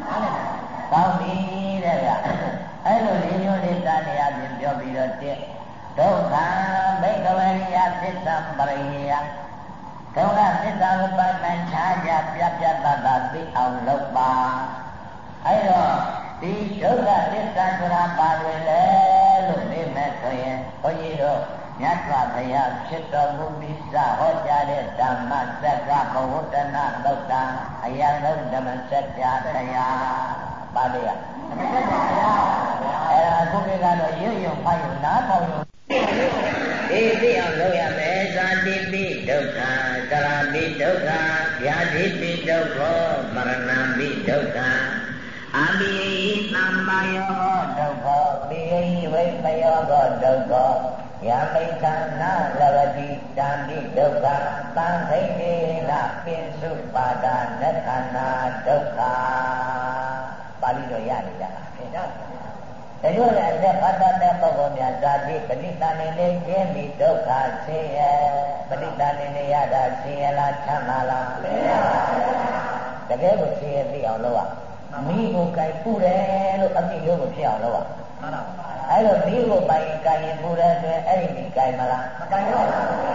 နားလည်နိုင်ကောင်းပြီတဲ့ဗျအဲ့လိုလေးမျိုးလေးတတရားပြင်ပြောပြီးတော့တဲ့ဒုက္ခဘိကဝေယသစ္စာပရိယဒုက္ခသစ္စာကိုပတ်တန်ချာကြပြပြတတ်တာသိအောင်လုပ်ပါအဲ့တော့ဒီဒုက္ခသစ္စာဆိုတာပါဝင်လေလို့နေမဲ့ဆိုရင်ဘုန်းကြီးတို့ မြတ်စွာဘုရားဖြစ်တော်မူပြီးစဟောကြားတဲ့ဓမ္မစက်ကဘဝတနာသုတ်တံအယံလုံးဓမ္မစက်ပြတရားပါဠိယဓမ္မစက်ပြတရားအဲ့ဒါခုခေတ်ကတော့ရွရွဖိုင်ရုံနားထောင်ရုံဒီသိအောင်လုပ်ရမယ်ဇာတိပိဒုက္ခကရာပိဒုက္ခဗျာတိပိဒုက္ခမရဏပိဒုက္ခအဘိသမ္မာယောဒုက္ခပိယိဝိပယောဒုက္ခ ယမိဋ္ဌာနာလဝတိတံတိဒုက္ခသံခိတေနပိစုပါဒနခန္နာဒုက္ခပါဠိတော်ရနေကြတာဖြစ်တော့တချို့လည်းအသက်ပတ်တဲ့ပုဂ္ဂိုလ်များဇာတိပဋိသန္ဓေနဲ့ကျင်းပြီးဒုက္ခဆင်းရဲပဋိသန္ဓေနဲ့ရတာဆင်းရဲလားချမ်းသာလားမရပါဘူးတကယ်ကိုဆင်းရဲသိအောင်လုပ်ရမိကိုကြိုက်ပူတယ်လို့အမိလို့ကိုဖြစ်အောင်လုပ်ရမှန်ပါပါ အဲ့တော့မိကိုပိုင်ကြိုင်ရင်ပူတဲ့အတွက်အဲ့ဒီမိကြိုင်မလားမကြိုင်ပါ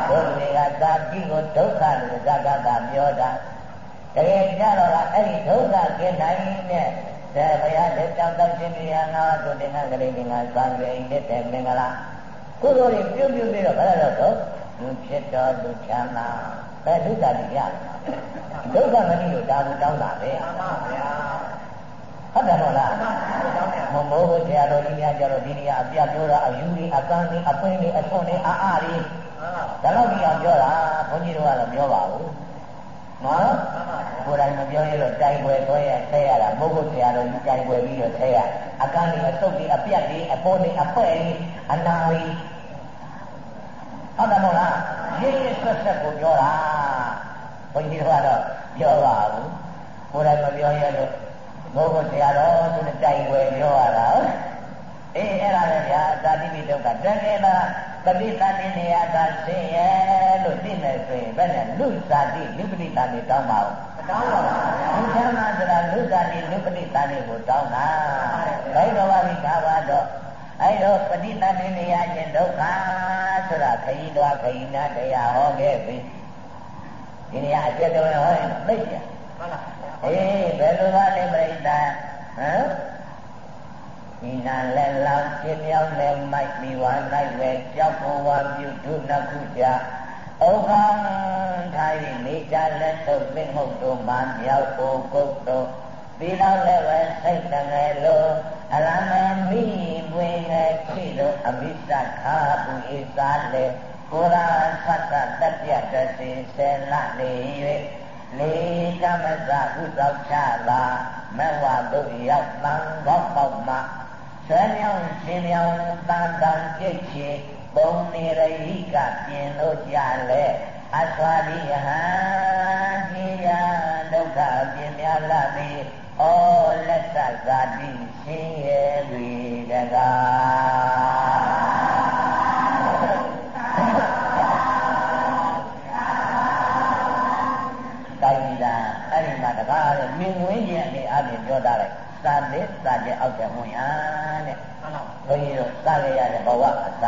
ဘူးဘုရားတွေကဇာတိကိုဒုက္ခလို့ဇာကတာပြောတာတကယ်ကြတော့အဲ့ဒီဒုက္ခကျင်းနိုင်တဲ့ဒါဘုရားလက်တောင်းတောင်းခြင်းပြရနာတို့တင်္ဂကလေးငါသံဃာဤတဲ့မင်္ဂလာကုသိုလ်တွေပြုပြုပြီးတော့ဘာလို့တော့လူဖြစ်တော်လူချမ်းသာအဲဒုက္ခတွေရဒုက္ခမနည်းကိုဒါကိုတောင်းတာပဲမှန်ပါဗျာ ဟုတ်တယ်မဟုတ်လားမမိုးဘုရားတော်ကြီးများကြတော့ဒီနေရာအပြပြောတာအယူကြီးအကန်းကြီးအပင်းကြီးအထွန်းကြီးအာအာကြီးဒါတော့ကြီးအောင်ပြောတာဘုန်းကြီးတို့ကတော့ပြောပါဘူးနော်ကိုယ်တိုင်မပြောရတော့တိုင်ွယ်ဆွဲရဆဲရတာမဟုတ်ဘူးဆရာတော်ကြီးတိုင်ွယ်ပြီးတော့ဆဲရအကန်းကြီးအဆုပ်ကြီးအပြတ်ကြီးအပေါ်ကြီးအဖွဲကြီးအနာကြီးဟုတ်တယ်မဟုတ်လားရင်းရင်းဆက်ဆက်ကိုပြောတာဘုန်းကြီးတို့ကတော့ပြောပါဘူးကိုယ်တိုင်မပြောရတော့ မဟုတ်ဘူးဆရာတော်သူတိုင်ွယ်ပြောရတာဟုတ်အေးအဲ့ဒါလည်းဗျာသာတိပိတုကတကယ်လားပဋိသန္ဓေနေရတာဆင်းရဲလို့သိမယ်ဆိုရင်ဘယ်နဲ့လူစာတိလူပဋိသန္ဓေတောင်းပါဦးတောင်းပါပါဘုရားမဆိုတာလူစာတိလူပဋိသန္ဓေကိုတောင်းတာဘိဓဝါရိကာဘတော့အဲ့တော့ပဋိသန္ဓေနေရခြင်းဒုက္ခဆိုတာခရီးတော်ခရီးနာတရားဟောခဲ့ပြီဒီနေရာအကျက်တော်ဟောရင်သိကြဟုတ်လား အေးဘယ်လိုပါလဲပြိတ္တာဟမ်ဒီနာလဲလောင်ပြင်းမြောက်လဲမိုက်မိဝါလိုက်ပဲကြောက်ဘဝပြုထုနှစ်ခုကြဩဃံထိုင်နေကြလက်သုတ်သိမှုတို့မှမြောက်ကိုကုတ်တို့ဒီလောက်လည်းပဲစိတ်တငယ်လို့အရမမိပွေငယ်ခိတို့အမိစ္ဆခါပုဣသာလေကိုရာသတ္တတပြတ်တစေဆေလနေ၍ လေကမစကုသောချလာမဝတုရောက်တန်ကောက်ပေါက်မှာဆွေမြောင်းရှင်မြောင်းတန်တန်ကြိတ်ချေပုံနေရိကပြင်လို့ကြလေအဆွာရိဟံဟိယဒုက္ခပြင်များလာသည်ဩလက်သဇာတိရှင်ရဲ့ပြီတကား အချင်းပြောတာလိုက်သာတဲ့သာတဲ့အောက်တဲ့ဝင်ရတဲ့ဟုတ်လားဘုန်းကြီးတို့သာရရတဲ့ဘဝအစ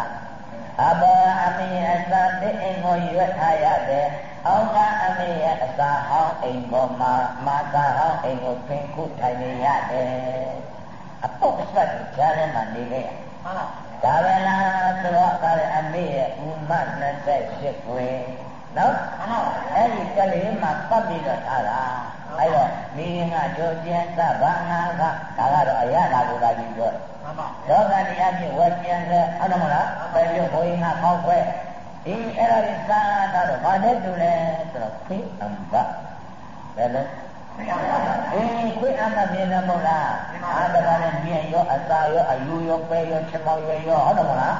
အဘောအမေအစာတဲ့အိမ်ကိုရွက်ထားရတဲ့အောက်ကအမေရဲ့အစာဟောင်းအိမ်ပေါ်မှာမာသာဟောင်းအိမ်ကိုပင်ခုထိုင်နေရတယ်အပုတ်ဆက်ကြားထဲမှာနေခဲ့ဟုတ်လားဒါပဲလားဆိုတော့ဒါလည်းအမေရဲ့ဥမ28ခွေ နော်အဲ့ဒီကလေးမှာပတ်ပြီးတော့ထားတာအဲ့တော့မိရင်ကကြိုကျန်သဗ္ဗငါကဒါကတော့အရသာကိုသာကြည့်ပြောလောကတရားဖြင့်ဝတ်ကျန်တဲ့ဟုတ်တယ်မလားဘယ်လိုဘုရင်ကဖောက်ခွဲဒီအဲ့ဒါကြီးစားတာတော့ဘာနဲ့တူလဲဆိုတော့ခွေးအံဘဘယ်လဲအေးခွေးအံဘမြင်တယ်မဟုတ်လားအာတကားနဲ့မြင်ရောအစာရောအယူရောပဲရောချက်မောင်ရောရောဟုတ်တယ်မလား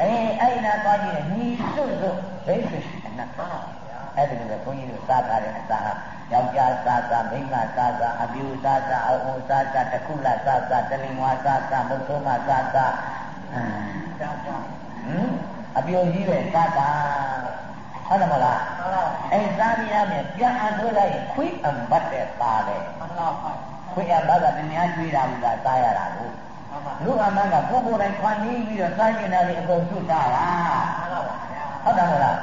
အေးအဲ့ဒါသွားကြည့်ရင်ညီစွတ်စွတ်ဘိတ်ဖြစ် နေတယ်အဲ့ဒီလိုပဲဘုန်းကြီးတို့စားထားတဲ့အစာဟာယောက်ျားစားစားမိန်းမစားစားအပြူစားစားအုံစားစားတခုလစားစားတလင်ဝါစားစားမုတ်သုံးမစားစားဟမ်အပြူကြီးပဲစားစားဟုတ်တယ်မလားအဲ့စားရမယ်ပြန်အထွေးလိုက်ခွေးအမတ်တဲ့သားတယ်ခွေးအမတ်ကတင်များကျွေးတာကစားရတာကိုလူအမတ်ကကိုယ်ကိုယ်တိုင်ခွန်ကြီးပြီးတော့စားကျင်တာတွေအကုန်ကျွတ်တာလားဟုတ်တယ်မလား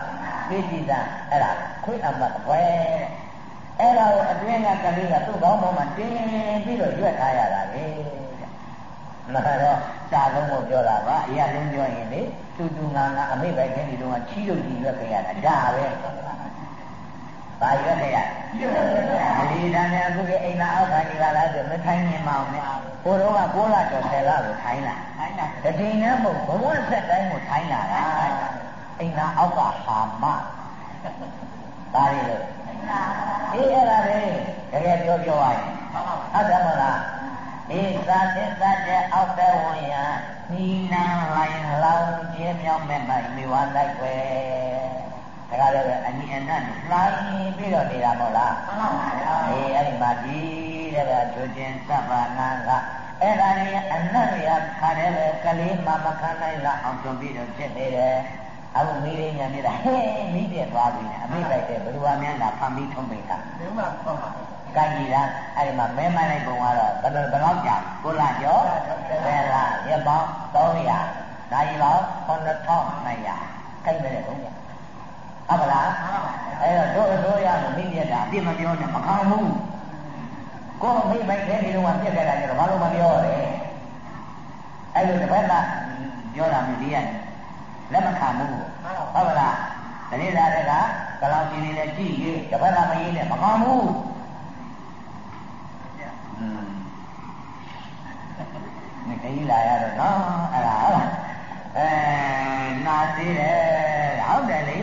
သိကြည့်တာအဲ့ဒါခွေးအမတ်ပဲအဲ့ဒါကိုအတွင်းကကလေးကသူ့ကောင်းပေါ်မှာတင်းပြီးတော့ရွက်ထားရတာလေမတော့စာလုံးကိုပြောတာပါအရာလုံးပြောရင်လေတူတူငါငါအမိပဲခင်းဒီတော့ချီးလို့ကြည့်ရွက်ခဲ့ရတာဒါပဲဘာရွက်ခဲ့ရအလီဒါနဲ့အခုကအိမ်လာအောက်ကနေလာလားဆိုမထိုင်နေမအောင်နဲ့ဟိုတော့က6လကျော်10လကိုထိုင်လာထိုင်လာတတိယနဲ့မဟုတ်ဘဝဆက်တိုင်းကိုထိုင်လာတာ အိမ်လာအောက်ကဟာမဒါရီလို့အေးအဲ့ဒါလေတကယ်ပြောပြောရရင်ဟုတ်တယ်မလားအေးသာတဲ့သာတဲ့အောက်တဲ့ဝင်ရနီနန်းလိုင်းလောင်ကျင်းမြောင်းမဲ့မှမိဝါလိုက်ွယ်ဒါကြလည်းပဲအညီအနတ်လိုင်းပြီးတော့နေတာမဟုတ်လားမှန်ပါဗျာအေးအဲ့ဒီမှာဒီတဲ့ကသူချင်းသဗ္ဗနာကအဲ့ဒါကြီးအနတ်ရခါတယ်ပဲကလေးမမခံနိုင်လားအောင်တွပြီးတော့ဖြစ်နေတယ် အခုမိလေးညာနေတာဟဲ့မိပြက်သွားပြီအမိလိုက်တယ်ဘယ်လိုအများလားဖမ်းပြီးထုံးပိတ်တာဘယ်မှာဖမ်းပါကံကြီးလားအဲ့ဒီမှာမဲမလိုက်ပုံကတော့ဘယ်လိုဘယ်လောက်ကြာကိုလာကျော်ဘယ်လားရပောင်း300နာရီပေါင်း9200ခိုင်းတယ်ဘုရားဟုတ်ပါလားအဲ့တော့တို့အစိုးရကမိပြက်တာအပြစ်မပြောနဲ့မခံဘူးကိုယ်မိမိုက်တဲ့ဒီလိုမှပြက်ခဲ့တာကြတော့ဘာလို့မပြောရလဲအဲ့လိုတစ်ဖက်ကပြောတာမပြီးရတယ် လက်မခံဘူးဟုတ်ပါလားတတိသားတွေကကလောင်ရှင်နေနဲ့ကြည့်ရေးတစ်ဖက်ကမရေးနဲ့မခံဘူးอืมနေခကြီးလာရတော့နော်အဲ့ဒါဟုတ်လားအဲနာသေးတယ်ဟုတ်တယ်လေ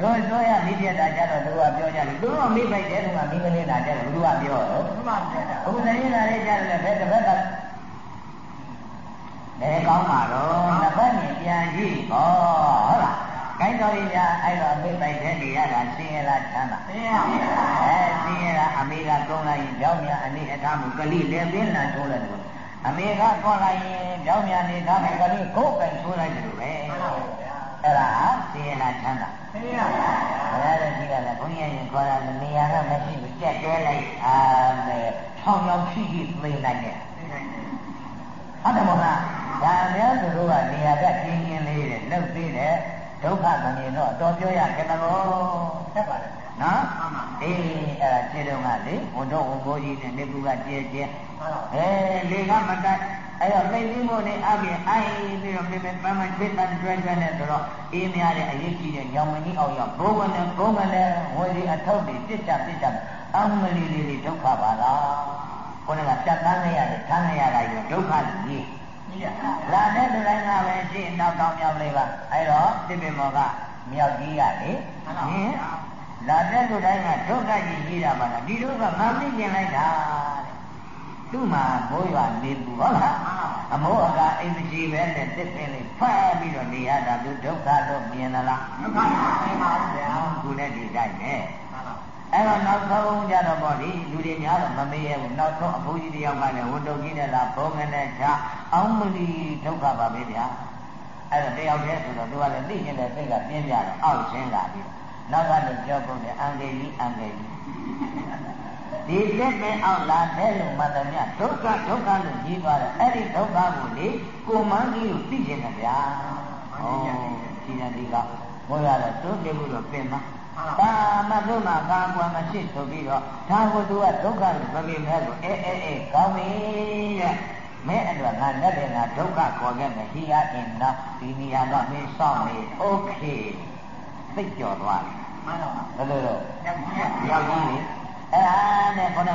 တို့ဆိုရမိပြတာကြတော့သူကပြောကြတယ်သူကမိပိုက်တယ်သူကမိကလေးလာကြတယ်ဘုရားပြောတော့မှန်ပါဗျာအခုတည်းလာလေးကြတယ်ဘယ်တစ်ဖက် ကလဲကောင်းပါတော့နှစ်ဖက်မြင်ပြန်ကြည့်ဟောဟုတ်လားကိုင်းတော်ကြီးများအဲ့တော့မိပိုက်တဲ့နေရတာရှင်းရလားချမ်းသာရှင်းရပါဘူးအဲရှင်းရတာအမေကကုန်းလိုက်ရင်ကြောင်းများအနေအထားမှုကလေးလည်းပင်လန်ထိုးလိုက်တယ်အမေကကွန်လိုက်ရင်ကြောင်းများနေထားမှုကလေးကိုယ်ပိုင်ထိုးလိုက်တယ်လို့ပဲအဲ့ဒါရှင်းရလားချမ်းသာရှင်းရပါဘူးဘုရားရဲ့ကြီးကလည်းဘုန်းကြီးရင်ခေါ်တာနေရာကမရှိဘူးကြက်တဲလိုက်အာမဲထောင်ရောက်ရှိရှိသိနိုင်တယ် ဟုတ်တယ်မဟုတ်လားဒါများသူတို့ကနေရာကကျင်းကျင်းလေးတဲ့လှုပ်သေးတယ်ဒုက္ခမမြင်တော့တော်ပြောရခင်ဗျာဆက်ပါလေနော်အေးအဲ့ဒါခြေတုံးကလေဝန်တော့ဝန်ဘိုးကြီးနဲ့နေကူကကျဲကျဲအဲလေကမတတ်အဲ့တော့မိတ်ပြီးမို့နေအပြင်အိုင်ပြီးတော့မိမပန်းမချစ်တန်ကျွဲကျွဲနဲ့ဆိုတော့အေးများတဲ့အရေးကြီးတဲ့ညောင်မကြီးအောင်ရောက်ဘိုးဝင်နဲ့ဘိုးဝင်နဲ့ဝင်ဒီအထုပ်တွေပြစ်ချပြစ်ချအမလီလေးလေးဒုက္ခပါလားခေါင်းကစက်တန်းနေရတယ်ထမ်းနေရတာယူ ဒုက္ခကြီးလာတဲ့တိုင်းကပဲရှင်းနောက်တောင်မြောက်လေးပါအဲ့တော့တိပိမောကမြောက်ကြီးကလေဟင်လာတဲ့လူတိုင်းကဒုက္ခကြီးကြီးတာပါလားဒီဒုက္ခမသိကျင်လိုက်တာတဲ့သူ့မှာမိုးရွာနေဘူးဟုတ်လားအမိုးအကအိမ်မရှိပဲနဲ့တစ်ပင်လေးဖတ်ပြီးတော့နေရတာသူဒုက္ခတော့မြင်သလားဒုက္ခမြင်ပါဘူးဗျာခုလည်းဒီတိုင်းပဲ အဲ့တော့နောက်ဆုံးကြတော့ပေါ့ဒီလူတွေများတော့မမေးရဘူးနောက်ဆုံးအဖိုးကြီးတယောက်ကလည်းဝန်တုတ်ကြီးနဲ့လာဘုံငနဲ့ချအောင်မလီဒုက္ခပါပဲဗျာအဲ့တော့တယောက်တည်းဆိုတော့သူကလည်းသိကျင်တဲ့စိတ်ကပြင်းပြတယ်အောက်ရှင်းလာပြီနောက်ကနေကြောပုံနဲ့အင်္ဂေကြီးအင်္ဂေကြီးဒီလက်နဲ့အောက်လာတဲ့လူမှတည်းမြဒုက္ခဒုက္ခလို့ကြီးသွားတယ်အဲ့ဒီဒုက္ခကိုလေကိုမန်းကြီးကိုသိကျင်တယ်ဗျာဟောဒီနေ့ဒီကဘုရားလည်းသိုးတယ်လို့ပြင်မှာ ဘာမှသူ့မှာကာကွယ်မရှိဆိုပြီးတော့ဒါကိုသူကဒုက္ခလို့မမြင်မဲ့လို့အဲအဲအဲကောင်းပြီတဲ့မဲအတွက်ငါလက်တယ်ငါဒုက္ခခေါ်ခဲ့မယ်ဒီအရင်တော့ဒီနေရာကမင်းစောင့်နေโอเคသိကြော်သွားတယ်မှန်တော့ဘယ်လိုလဲရောက်ကြီးလေအဲအားနဲ့ခေါင်းက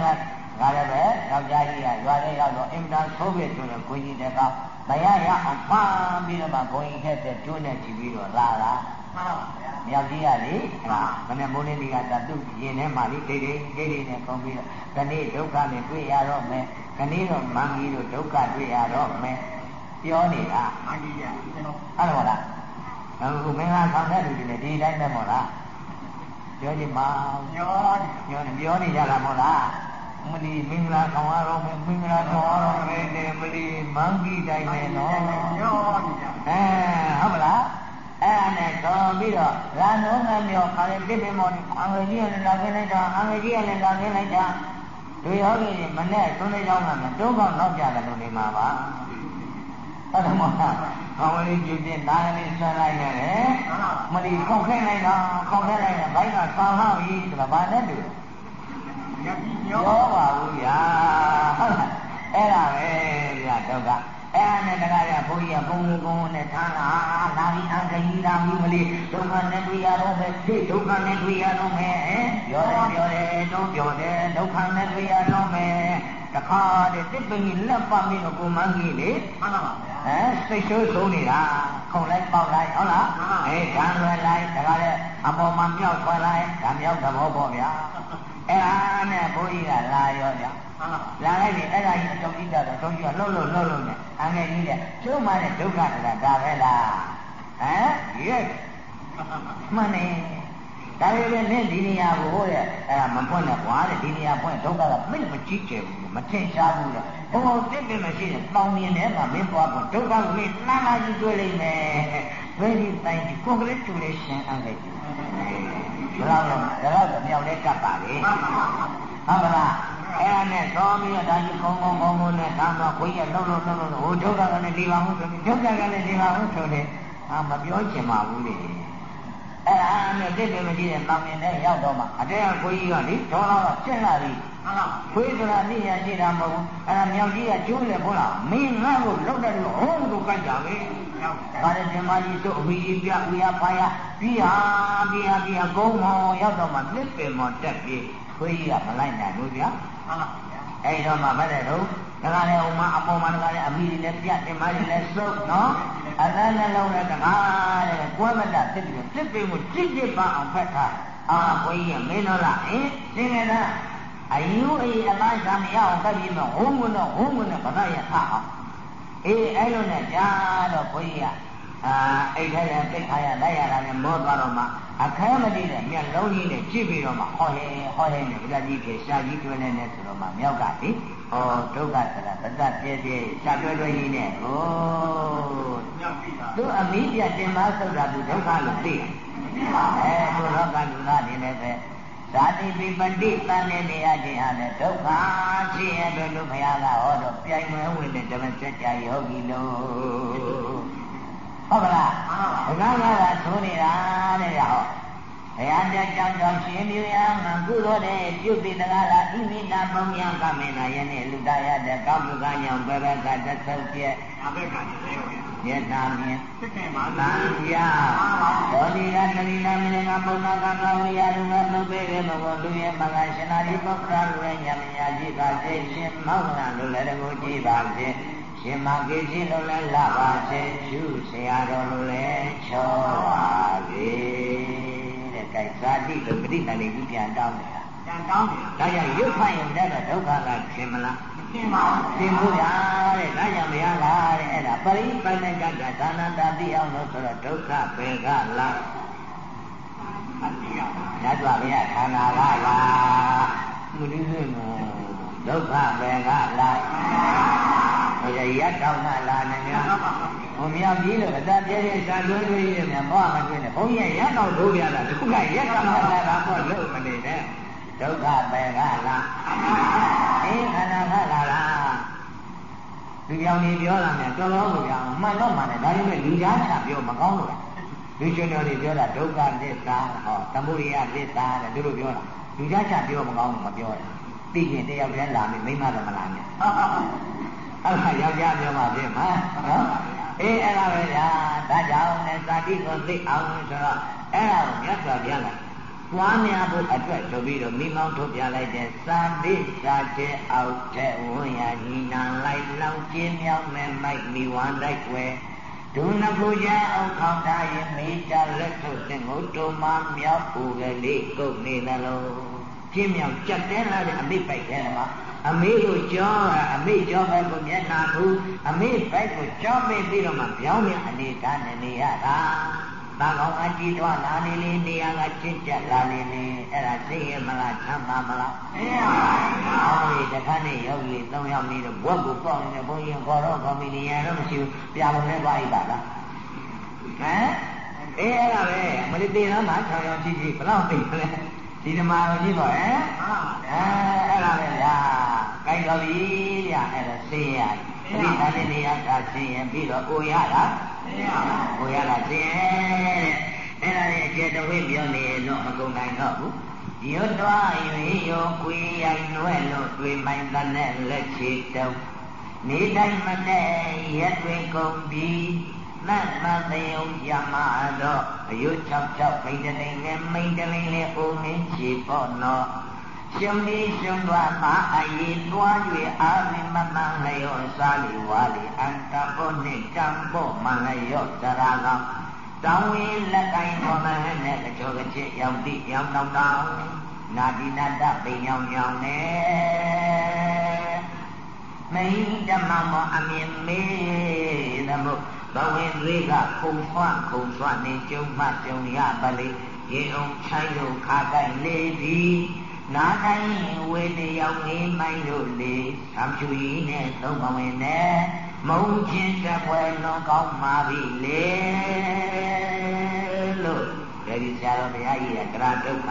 ငါလည်းပဲယောက်ျားကြီးကရွာထဲရောက်တော့အင်တာဆိုးပြီဆိုတော့ကိုကြီးတဲ့ကမရရအောင်ပန်းပြီးတော့မှကိုကြီးထက်တဲ့ကျိုးနဲ့ကြည့်ပြီးတော့လာတာ မှန်ပါဗျာမြောက်ကြီးကလေဟာမနေ့မိုးနေ့ကတသူ့ရင်ထဲမှာလေဒိတ်ဒိတ်ဒိတ်ဒိတ်နဲ့ခုံပြီးတော့ဒီနေ့ဒုက္ခနဲ့တွေ့ရတော့မယ်ဒီနေ့တော့မင်ကြီးတို့ဒုက္ခတွေ့ရတော့မယ်ပြောနေတာမင်ကြီးကအဲ့လိုမလားအခုမင်္ဂလာဆောင်တဲ့လူတွေလည်းဒီတိုင်းပဲမို့လားပြောကြည့်ပါပြောပြောနေပြောနေကြတာမို့လားမလီမင်္ဂလာဆောင်ရတော့မယ်မင်္ဂလာဆောင်ရတော့မယ်တဲ့မလီမင်္ဂီတိုင်းပဲနော်ပြောနေကြအဲဟုတ်မလား အဲ့ဒါနဲ့တော်ပြီးတော့ရာနှုံးငါမြော်ခါလေးတစ်ပင်မော်အင်္ဂလိပ်ကလည်းလာခင်းလိုက်တာအင်္ဂလိပ်ကလည်းလာခင်းလိုက်တာလူယောဂီတွေမနဲ့သုံးလေးချောင်းကမှတိုးကောက်နောက်ကြတယ်လို့နေမှာပါဟုတ်တယ်မဟုတ်လားကောင်းလေးပြုပြင်သားလေးဆွဲလိုက်ရတယ်မလီခောက်ခဲလိုက်တာခောက်ခဲလိုက်တယ်ဘိုက်ကဆောင်းဟောက်ကြီးဆိုတာဘာနဲ့တူပြောပါဘူးဗျာဟုတ်လားအဲ့ဒါပဲဗျာဒုက္ခ အဲ့ဒါနဲ့တကားရဘုန်းကြီးကဘုံလေးကုန်းနဲ့ထားလာလာပြီးအင်္ဂလိလာပြီးမလေးဒုက္ခနဲ့တွေ့ရတော့မယ်ဒီဒုက္ခနဲ့တွေ့ရတော့မယ်ပြောတယ်ပြောတယ်တော့ပြောတယ်ဒုက္ခနဲ့တွေ့ရတော့မယ်တခါတည်းတစ်ပင်ကြီးလက်ပတ်ပြီးတော့ကိုမန်းကြီးလေမှန်ပါပါဗျာအဲစိတ်ဆိုးဆုံးနေတာခုံလိုက်ပေါက်လိုက်ဟုတ်လားအဲဓာန်လွယ်လိုက်တခါတည်းအပေါ်မှာမြောက်ထွက်လိုက်ဓာန်မြောက်သဘောပေါ့ဗျာအဲ့ဒါနဲ့ဘုန်းကြီးကလာရောဗျာ လာလိုက်ပြီအဲ့ဒါကြီးအတုံးကြီးတော့တုံးကြီးကလှုပ်လှုပ်လှုပ်လှုပ်နေအငယ်ကြီးတဲ့ကျုံးမတဲ့ဒုက္ခဆိုတာဒါပဲလားဟမ်ရဲ့မှန်နေဒါပေမဲ့နင့်ဒီနေရာကိုတဲ့အဲ့ဒါမပွင့်နဲ့ကွာတဲ့ဒီနေရာပွင့်ဒုက္ခကမိတ်မကြည့်ကြဘူးမထင်ရှားဘူးတဲ့ဟိုတစ်ပင်မရှိတဲ့တောင်မြင်ထဲမှာမင်းသွားဖို့ဒုက္ခကိုမင်းနှမ်းလာကြည့်တွေ့လိမ့်မယ် very thank you congratulation အငယ်ကြီးဘယ်တော့လဲဒါတော့မြောက်လဲကပ်ပါလေဟုတ်ပါလား အဲ့ဒါနဲ့သောပြီးတော့ဒါကြီးကုန်းကုန်းကုန်းကုန်းနဲ့သာမခွေးရလှုပ်လှုပ်လှုပ်လှုပ်ဟိုဒုက္ခကလည်းဒီပါမှုဆိုပြီးဒုက္ခကလည်းဒီပါမှုဆိုတယ်အာမပြောချင်ပါဘူးလေအဲ့ဒါနဲ့တိတ်တယ်မရှိတဲ့တောင်မြင်တဲ့ရောက်တော့မှအတဲကခွေးကြီးကလေဒေါ်လာကကျက်လာပြီခွေးဆိုတာနိညာရှိတာမဟုတ်ဘူးအဲ့ဒါမြောက်ကြီးကကျိုးလေဘုလားမင်းငါ့ကိုလှုပ်တယ်လို့ဟောလို့ကြိုက်ကြပဲဒါနဲ့ဓမ္မကြီးတို့အဝီပြဥရဖာရပြီးဟာပြီးဟာပြီးဟာကုန်းမောရောက်တော့မှလက်ပင်မောတက်ပြီး ခွေးကြီးကမလိုက်နိုင်ဘူးဗျာအဲ့တော့မှမတဲ့တော့ဒါကလည်းဥမအပေါ်မှာဒါကလည်းအမိတွေလည်းပြတ်တင်မတွေလည်းစုပ်နော်အသန်းနှလုံးလည်းတကားတဲ့ကွဲမတတ်ဖြစ်ပြီးတစ်ပင်ကိုကြစ်ကြစ်ပအောင်ဖက်ထားအာခွေးကြီးကမင်းတော့လားအင်းသင်္ကေတအယူအေးအလားရှာမရအောင်ဖက်ပြီးမှဟုံးကတော့ဟုံးကနဲ့ဗဒရထအောင်အေးအဲ့လိုနဲ့ကြာတော့ခွေးကြီးက အာအိတ်ထဲလည်းသိခါရလိုက်ရတာလည်းမောသွားတော့မှအခဲမတည်တဲ့မျက်လုံးကြီးနဲ့ကြည့်ပြီးတော့မှဟောရဲဟောရဲနဲ့ကြကြီးပြေရှာကြီးတွဲနေနေဆိုတော့မှမြောက်ကလေဟောဒုက္ခဆိုတာဗတ္တပြည့်ပြည့်ရှာတွဲတွဲကြီးနဲ့ဟိုသူအမိပြတင်မဆုတ်တာသူဒုက္ခလို့သိတယ်အဲသူလောကလူသားနေလည်းပဲဇာတိပိပတိတန်နေနေရခြင်းဟာလည်းဒုက္ခရှိရတဲ့လူဘုရားကဟောတော့ပြိုင်မဲဝင်တဲ့ဓမ္မစကြာယောဂီလို့ ဟုတ်ကလားဘုရားကသာသိုးနေတာတဲ့ဟောဘုရားတဲ့ကြောင့်ကြောင့်ရှင်မြူရငါကုသိုလ်တဲ့ပြုပြီးတကားလားဣမိတာပုံညာကမေနာယနေ့လူတရတဲ့ကောင်းမှုကညောင်ဘဘကတဆုပ်ပြက်အဘက်ကတည်းကယထာမြင်သက္ကေမသံယဒေါတိကတရိနာမင်းကပုံနာကကဝိယရုံကသုပေရေမဝလူရဲ့မကရှင်နာဒီပုဂ္ဂရာလူရဲ့ညမညာကြည့်ပါစေရှင်မောင်နာလူလည်းတကူကြည့်ပါစေ ရှင်မကိစီလိုလည်းလာပါစေရှုဆရာတော်လိုလည်းချောပါစေတဲ့ကဲဇာတိလိုပရိသတ်လေးကြီးပြန်တောင်းနေတာပြန်တောင်းတယ်ဒါကြောင့်ရုပ်ဖိုင်ရုံတဲ့ဒုက္ခကခင်မလားသင်ပါသင်ဖို့ရတဲ့ဒါကြောင့်မရလားတဲ့အဲ့ဒါပရိပဏကကသာနန္တာသိအောင်လို့ဆိုတော့ဒုက္ခပဲကလားအတိယညတ်သွားဗျာခန္ဓာကလားမူလိစိမဒုက္ခပဲကလား ဟိုရရတောင်းမှလာနေများဟိုမြောက်ကြီးလို့အတပြည့်ပြည့်စာတွဲတွဲကြီးများဘောမတွင်းနဲ့ဘုန်းကြီးရတောင်းလို့ပြတာဒုက္ခရက်တောင်းမှလာတာပေါ့လို့မနေနဲ့ဒုက္ခပဲကလားအေးခန္ဓာကလာလားလူကြောင်ကြီးပြောလာမယ်တော်တော်ကိုပြောင်းမှန်တော့မှန်တယ်ဒါပေမဲ့လူကြားချပြောမကောင်းလို့လားလူရှင်တော်တွေပြောတာဒုက္ခသစ္စာဟောသမုဒိယသစ္စာတဲ့သူတို့ပြောတာလူကြားချပြောမကောင်းလို့မပြောတာသိရင်တယောက်တည်းလာပြီမိမလည်းမလာနဲ့ အဲ့ဒါယောက်ျားပြောမှဖြစ်မှာနော်အေးအဲ့ဒါပဲဗျာဒါကြောင့်လည်းဇာတိကိုသိအောင်ဆိုတော့အဲ့ဒါကိုမြတ်စွာဘုရားကပွားများဖို့အတွက်ဆိုပြီးတော့မိမောင်းထုတ်ပြလိုက်တဲ့သာတိစာတဲ့အောက်တဲ့ဝန်းရညီနာလိုက်လောင်ကျင်းမြောက်မဲ့မိုက်မိဝမ်းတိုက်ွယ်ဒုနကူကြအောင်ခေါင်းထားရင်မိကြလက်ထုတ်တဲ့ငုတ်တုံမမြောက်ပူကလေးကုတ်နေသလိုကျင်းမြောက်ကြက်တဲလာတဲ့အမိပိုက်ထဲမှာ အမေကိုကြောအမေကြောဘက်ကိုမျက်နှာဘူးအမေဘက်ကိုကြောမေးပြီးတော့မှပြောင်းနေအနေထားနဲ့နေရတာတန်ကောင်းအကြည့်တော့လာနေလေနေရာကချစ်ကြလာနေလေအဲ့ဒါသိရမလားချမ်းသာမလားသိရပါဘူး။အော်ဒီတခါနဲ့ယောဂီ၃ယောက်နေတော့ဘွက်ကိုပေါက်နေဘုန်းကြီးခေါ်တော့ကော်မီနေရတော့မရှိဘူးပြာလုံးနဲ့သွားအိပ်ပါလား။ဟမ်အေးအဲ့ဒါပဲမလေးတင်တော့မှ၆ယောက်ကြည့်ကြည့်ဘယ်လောက်သိလဲ ဒီဓမ္မတော်ကြီးပေါ့ဟမ်အဲအဲ့ဒါပဲဗျာ။ကိုင်တော်ပြီဗျာအဲ့ဒါသိရပရိသတ်နေရတာသိရင်ပြီးတော့ကိုရတာကိုရတာသိရင်အဲ့ဒါရဲ့အကျက်တော်ဝိပြောနေတော့မကုန်နိုင်တော့ဘူးရွတ်တော်၍ရောကွေရိုင်နွဲ့လို့တွေ့မိုင်းတဲ့လက်ချေတုံးနေတိုင်းမနဲ့ရက်တွေကုန်ပြီး နတ်မသေုံရမတော့အယု66မိန်တလိန်နဲ့မိန်တလိန်နဲ့အိုမင်းချေပေါ့နော်ရှင်မီရှင်သွားမှာအရေးတွား၍အာရိမမန်လျောစားလီဝါလီအန္တပုနှင့်တံဖို့မန်လျောသရာကောင်တောင်းဝင်းလက်ကိုင်းတော်မဟနဲ့ကြောကချစ်ရောက်တိရောက်တော့တောင်းနာတိနတ္တပိညောင်ညောင်နဲ့မိန်ဓမ္မမောအမြင်မေးသမို့ ဘဝင်တွေကခုံဆွခုံဆွနေကျုံမှကျုံရပါလေရေအောင်ချိုင်းလို့ခါတိုင်းလေသည်နာတိုင်းဝေတယောက်ငေးမိုင်းလို့လေသံဖြူကြီးနဲ့သုံးပဝင်နဲ့မုံချင်းတပွဲလွန်ကောင်းပါပြီလေလို့ဒီဆရာတော်ဘုရားကြီးကကရာဒုက္ခ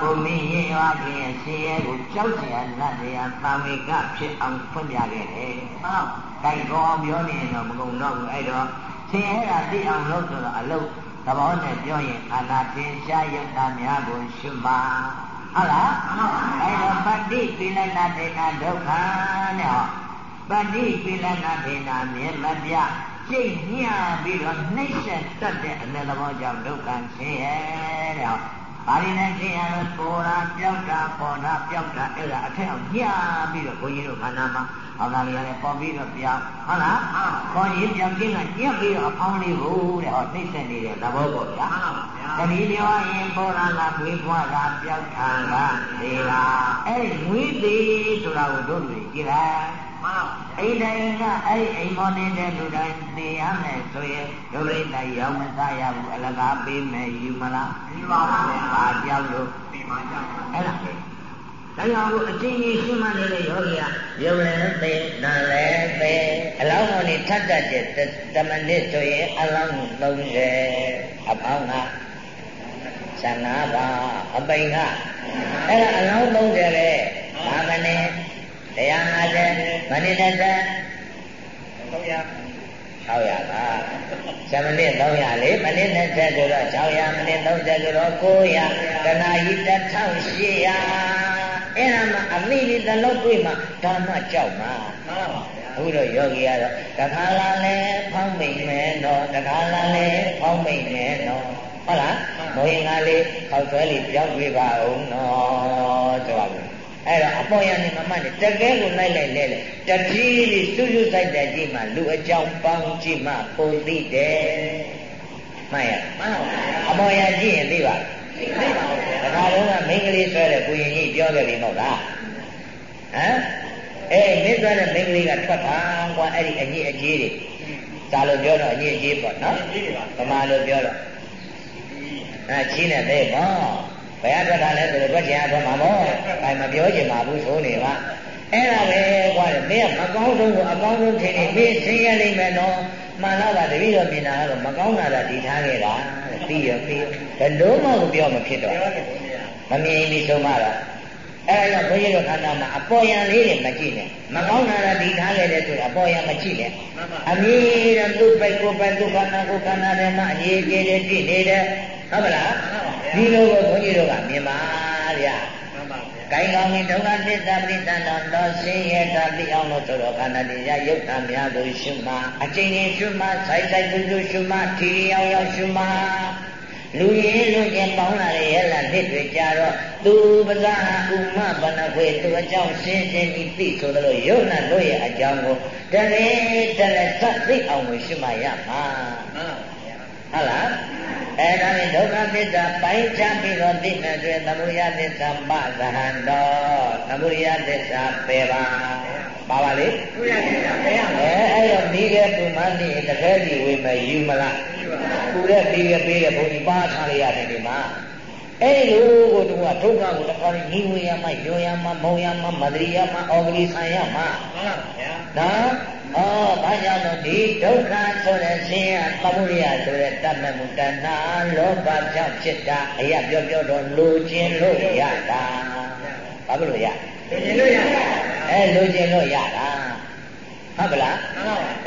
ကိုမင်းရင်ရွာခြင်းဆင်းရဲကိုကြောက်เสียနတ်တရားသာဝေကဖြစ်အောင်ဖွင့်ပြခဲ့တယ်။ဟုတ်။တိုင်ကောင်းပြောနေရင်တော့မကုန်တော့ဘူးအဲ့တော့ဆင်းရဲတာသိအောင်လုပ်ဆိုတော့အလုပ်သဘောနဲ့ပြောရင်အာနာတင်ရှားယုတ်တာများကိုရှုပါဟုတ်လားအဲ့တော့ပฏิပိလနာဒေနာဒုက္ခနဲ့ဟောပฏิပိလနာဒေနာမြင်မပြစိတ်ညှပြီးတော့နှိမ့်ဆက်တတ်တဲ့အနသဘောကြောင့်ဒုက္ခဆင်းရဲတဲ့ဟော ပါဠိနဲ့ရှင်းရလို့ပေါ်တာပြောက်တာပေါ်တာပြောက်တာအဲ့ဒါအထက်အောင်ညှပြီးတော့ဘုန်းကြီးတို့ခန္ဓာမှာဟောတာလေးရတယ်ပေါ်ပြီးတော့ပြောက်ဟုတ်လားခေါ်ရင်ပြောက်ခြင်းကညှပြီးတော့အဖောင်းလေးကိုတဲ့ဟောနှိမ့်ဆက်နေတဲ့သဘောပေါ့ဗျာတတိပြောရင်ပေါ်တာကဝေးဖွားကပြောက်တာကလေတာအဲ့ဝေးသေးဆိုတာကိုတို့လူကြည့်လိုက် အိမ်တိုင်းကအဲ့ဒီအိမ်မောနေတဲ့လူတိုင်းသိရမယ်ဆိုရင်ဒုရိတရောက်မစားရဘူးအလကားပေးမယ်ယူမလားယူပါဘူး။ဘာကြောက်လို့ဒီမှာကြောက်အဲ့ဒါဒါကြောင့်အချင်းကြီးရှင်းမှနေတဲ့ယောဂီကယုံလည်းသိနာလည်းသိအလောင်းတော်နေထပ်တတ်တဲ့တမနစ်ဆိုရင်အလောင်း30အပေါင်းက15ပါအပိန်ကအဲ့ဒါအလောင်း30လေဘာမနေ 150မနစ်30 300 600ပါ7မိနစ်300လေမိနစ်20ဆိုတော့600မိနစ်30ဆိုတော့900တနာကြီး1800အဲ့ဒါမှအမိဒီတလုံးတွေ့မှဓမ္မကြောက်မှာမှန်ပါဗျာဘုရားယောဂီကတော့တခါလာလဲဖောင်းမိန်မယ်တော့တခါလာလဲဖောင်းမိန်မယ်တော့ဟုတ်လားမဝင်ကလေးခောက်ဆွဲလေးပြောင်းပြပါဦးနော်ဆိုပါဘူး အဲ့တော့အပေါ်ရနေမမနဲ့တကယ်ကိုလိုက်လိုက်လဲလဲတတိလေးစွစွဆိုင်တဲ့ကြည့်မှလူအကြောင်းပေါင်းကြည့်မှပုံသိတယ်မှန်ရမှန်ပါဗျာအပေါ်ရကြည့်ရင်သိပါသိပါပါဗျာဒါကတော့မိန်းကလေးဆွဲတဲ့ကိုရင်ကြီးပြောခဲ့ပြီမဟုတ်လားဟမ်အေးမင်းဆွဲတဲ့မိန်းကလေးကထွက်တာကွာအဲ့ဒီအကြီးအကြီးတွေသာလို့ပြောတော့အကြီးအကြီးပေါ့နော်ဗမာလိုပြောတော့အဲချင်းနဲ့သိပေါ့ ဘယ်အထွက်တာလဲဆိုတော့တွက်ချင်အထွက်မှာပေါ့အဲမပြောချင်ပါဘူးဆိုနေပါအဲ့ဒါပဲကွာမင်းကမကောင်းဆုံးကိုအကောင်းဆုံးထင်နေမင်းဆင်းရဲလိမ့်မယ်နော်မှန်တော့ကတပည့်တော်မြင်တာကတော့မကောင်းတာတည်ထားခဲ့တာပြီးရပြီးဘယ်လို့မှကိုပြောမဖြစ်တော့မမြင်ပြီးဆုံးမတော့အဲ့ဒါကြောင့်ဘုန်းကြီးတို့ခန္ဓာမှာအပေါ်ယံလေးတွေမကြည့်နဲ့မကောင်းတာတည်ထားခဲ့တဲ့ဆိုအပေါ်ယံမကြည့်နဲ့အမြဲတမ်းသူ့ပိုက်ကိုပိုက်သူ့ခန္ဓာကိုခန္ဓာထဲမှာအရေးကြီးတယ်ကြည့်နေတယ် ဟုတ်မလားဒီလိုကိုဘုန်းကြီးတို့ကမြင်ပါဗျာကိုင်းကောင်းရင်ဒုက္ခသစ္စာပရိသန္တောတော်ဆင်းရဲတာသိအောင်လို့ဆိုတော့ခန္ဓာတရားယုတ်တာများကိုရှုမှအကျဉ်းချင်းရှုမှဆိုင်ဆိုင်သူသူရှုမှထီရောက်ရောက်ရှုမှလူရင်းလူချင်းပေါင်းလာတဲ့ရဲ့လားနှစ်တွေကြတော့သူပဇာဥမဘဏခွေသူအကြောင်းရှင်းရှင်းပြီးသိဆိုလို့ယုတ်နာတို့ရဲ့အကြောင်းကိုတရေတလက်သသိအောင်ကိုရှုမှရမှာဟုတ်လား အဲဒါနဲ့ဒုက္ခသစ္စာပိုင်းခြားပြီးတော့သိမယ်ဆိုရင်သမုဒယသစ္စာပသဟံတော်သမုဒယသစ္စာပယ်ပါပါပါလေသမုဒယသစ္စာပယ်ရမယ်အဲအဲ့တော့မိခဲ့သူမှနေတကယ်ကြီးဝေမယ်ယူမလားယူပါဘူးတဲ့ပြီးခဲ့ပေးတဲ့ဘုန်းကြီးပါထားလိုက်ရတယ်ဒီမှာ အဲ့လိုကိုတူကဒုက္ခကိုတစ်ခါညီဝေရမှယောရမှမုံရမှမတရိယမှဩဂလိဆံရမှမှန်ပါဗျာနော်ဩဘာကြောင့်လို့ဒီဒုက္ခဆိုတဲ့ဆင်းရဲသမုဒယဆိုတဲ့တတ်မဲ့မှုတဏှာလောဘကြောင့်ဖြစ်တာအရာပြောပြောတော့လိုခြင်းလို့ရတာဘာဖြစ်လို့ရလိုခြင်းလို့ရအဲလိုခြင်းလို့ရတာ ဟုတ်ပလား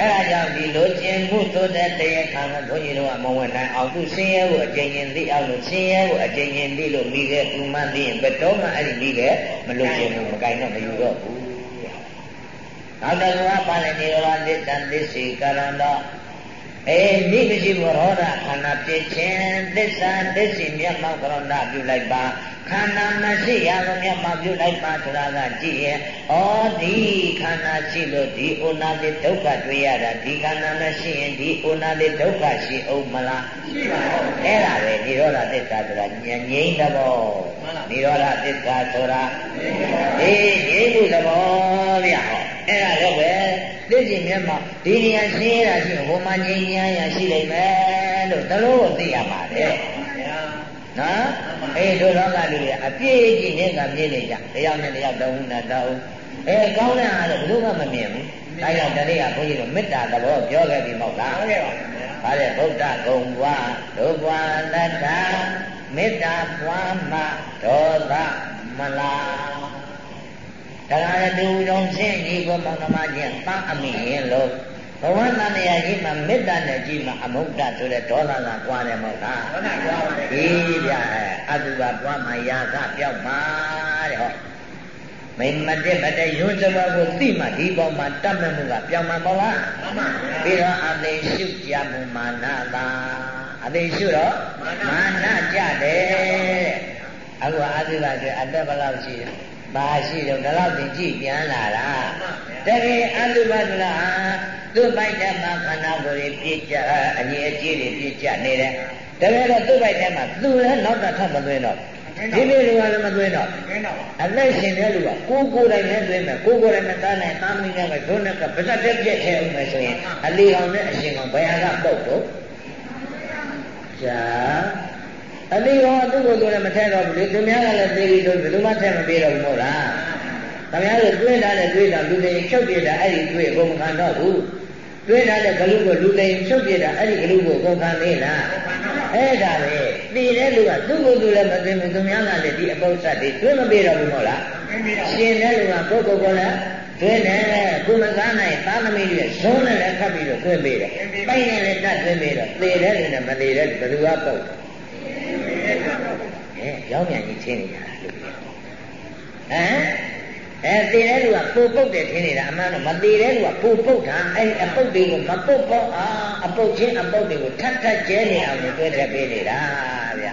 အဲ့ဒါကြောင့်ဒီလိုကျင်မှုသို့တဲ့တရားခံကဘုန်းကြီးတို့ကမဝင်နိုင်အောင်သူဆင်းရဲကိုအကျဉ်းချင်းသိအောင်လို့ဆင်းရဲကိုအကျဉ်းချင်းသိလို့မိခဲ့သူမှသိရင်ဘယ်တော့မှအဲ့ဒီမိခဲ့မလို့ကျင်ဘူးမကင်တော့မယူတော့ဘူးနောက်တစ်ခုကပါဠိနေရောသစ္စာသစ္စေကရဏောအေးမိမရှိဘောရောဓခန္ဓာဖြစ်ခြင်းသစ္စာသစ္စီမျက်မှောက်ကရဏပြုလိုက်ပါ ခန္ဓာမရှိရလို့မျက်မှောက်ပြုလိုက်ပါဆိုတာကကြည့်ရဲ့ဩဒီခန္ဓာရှိလို့ဒီဩနာတိဒုက္ခတွေ့ရတာဒီခန္ဓာမရှိရင်ဒီဩနာတိဒုက္ခရှိအောင်မလားရှိပါဘူးအဲ့ဒါပဲនិရောဓသစ္စာဆိုတာဉာဏ်ငြိမ်းသဘောនិရောဓသစ္စာဆိုတာအေးငြိမ်းမှုသဘောဗျာဟောအဲ့ဒါတော့ပဲသိကြည့်မျက်မှောက်ဒီနေရာရှင်းရတာရှိဟိုမှာငြိမ်းချမ်းရရှိလိမ့်မယ်လို့သလို့သိရပါတယ် နော်အေးတို့လောကလူတွေအပြည့်ကြည့်နေတာမြင်နေကြတယောက်နဲ့တယောက်တောင်းနဲ့တောင်းအဲကောင်းတဲ့အားလည်းဘယ်သူမှမမြင်ဘူးဒါကြောင့်တနေ့ကဘုန်းကြီးတို့မေတ္တာသဘောပြောခဲ့ပြီမဟုတ်လားဟုတ်ကဲ့ပါပါတဲ့ဗုဒ္ဓဂုံဘွားဒုဘွားတတ္တာမေတ္တာပွားမှဒေါသမလားတရားတူတော်ချင်းဒီကိုမောင်နှမချင်းတန်းအမိရင်လို့ ဘဝတန်တရားကြီးမှာမေတ္တာနဲ့ကြီးမှာအမုဒ္ဒဆိုတဲ့ဒေါသကကွာတယ်မဟုတ်လားဟုတ်ကဲ့ကွာပါတယ်ဒီဗျာအတုကပွားမှယာကပြောက်ပါတဲ့ဟောမိမတက်မတက်ယွန်းစဘာကိုသိမှဒီပေါ်မှာတတ်မဲ့မှုကပြောင်းမှာပေါ့လားမှန်ပါပြီးတော့အသေးရှုကြမှုမာနသာအသေးရှုတော့မာနကြတယ်အခုအာသီဘဆိုအတက်ဘလောက်ရှိတ ယ်ဘာရှိတော့ဒီလောက်တင်ကြည့်ပြန်လာတာတကယ်အတုပဒလာသူ့ပိုက်တဲ့မှာခန္ဓာကိုယ်ကြီးပြည့်ကြအငြိအကျေးတွေပြည့်ကြနေတယ်တကယ်တော့သူ့ပိုက်တဲ့မှာသူလည်းနောက်တာထပ်မသွင်းတော့ဒီလိုလူကလည်းမသွင်းတော့အသက်ရှင်တဲ့လူကကိုကိုယ်တိုင်နဲ့သွင်းမယ်ကိုကိုယ်တိုင်နဲ့သားနိုင်သားမင်းနဲ့ပဲဒုနဲ့ကပါဇက်တက်ပြည့်ထဲအောင်မယ်ဆိုရင်အလီအောင်နဲ့အရှင်ကောင်ဘယ်ဟာကပုတ်တော့ရှာ အလီကောင်သူ့ကိုယ်ကိုယ်လည်းမထဲတော့ဘူးလေသူများကလည်းသေးပြီးတော့ဘယ်သူမှထဲမပြေတော့ဘူးမဟုတ်လား။ခင်ဗျားတို့တွေးတာနဲ့တွေးတာလူတွေချုပ်ပြတာအဲ့ဒီတွေးအကုန်ခံတော့ဘူး။တွေးတာနဲ့ဂလူကိုလူတွေချုပ်ပြတာအဲ့ဒီဂလူကိုအကုန်ခံနေလား။အဲ့ဒါပဲသိတဲ့လူကသူ့ကိုယ်သူလည်းမသိဘူးသူများကလည်းဒီအပု္ပ္ပစတွေတွေးမပြေတော့ဘူးမဟုတ်လား။ရှင်တဲ့လူကကိုယ့်ကိုယ်ကိုလည်းတွင်းတယ်ကုမကားနိုင်သာသမီတွေဇုံးနဲ့လည်းခတ်ပြီးတော့တွင်းပေးတယ်။ပိုက်နဲ့လည်းတတ်တွင်းပေးတော့သေတဲ့လူနဲ့မသေတဲ့ဘယ်သူကပုတ် အဲရောင်းမြန်ကြီးချင်းနေကြတာလူဟမ်အဲသေတဲ့လူကပူပုတ်တယ်ထင်နေတာအမှန်တော့မသေတဲ့လူကပူပုတ်တာအဲ့အပုတ်တွေကိုမပုတ်ပေါ့အာအပုတ်ချင်းအပုတ်တွေကိုထပ်ထပ်ကျဲနေအောင်တွဲထည့်ပေးနေတာဗျ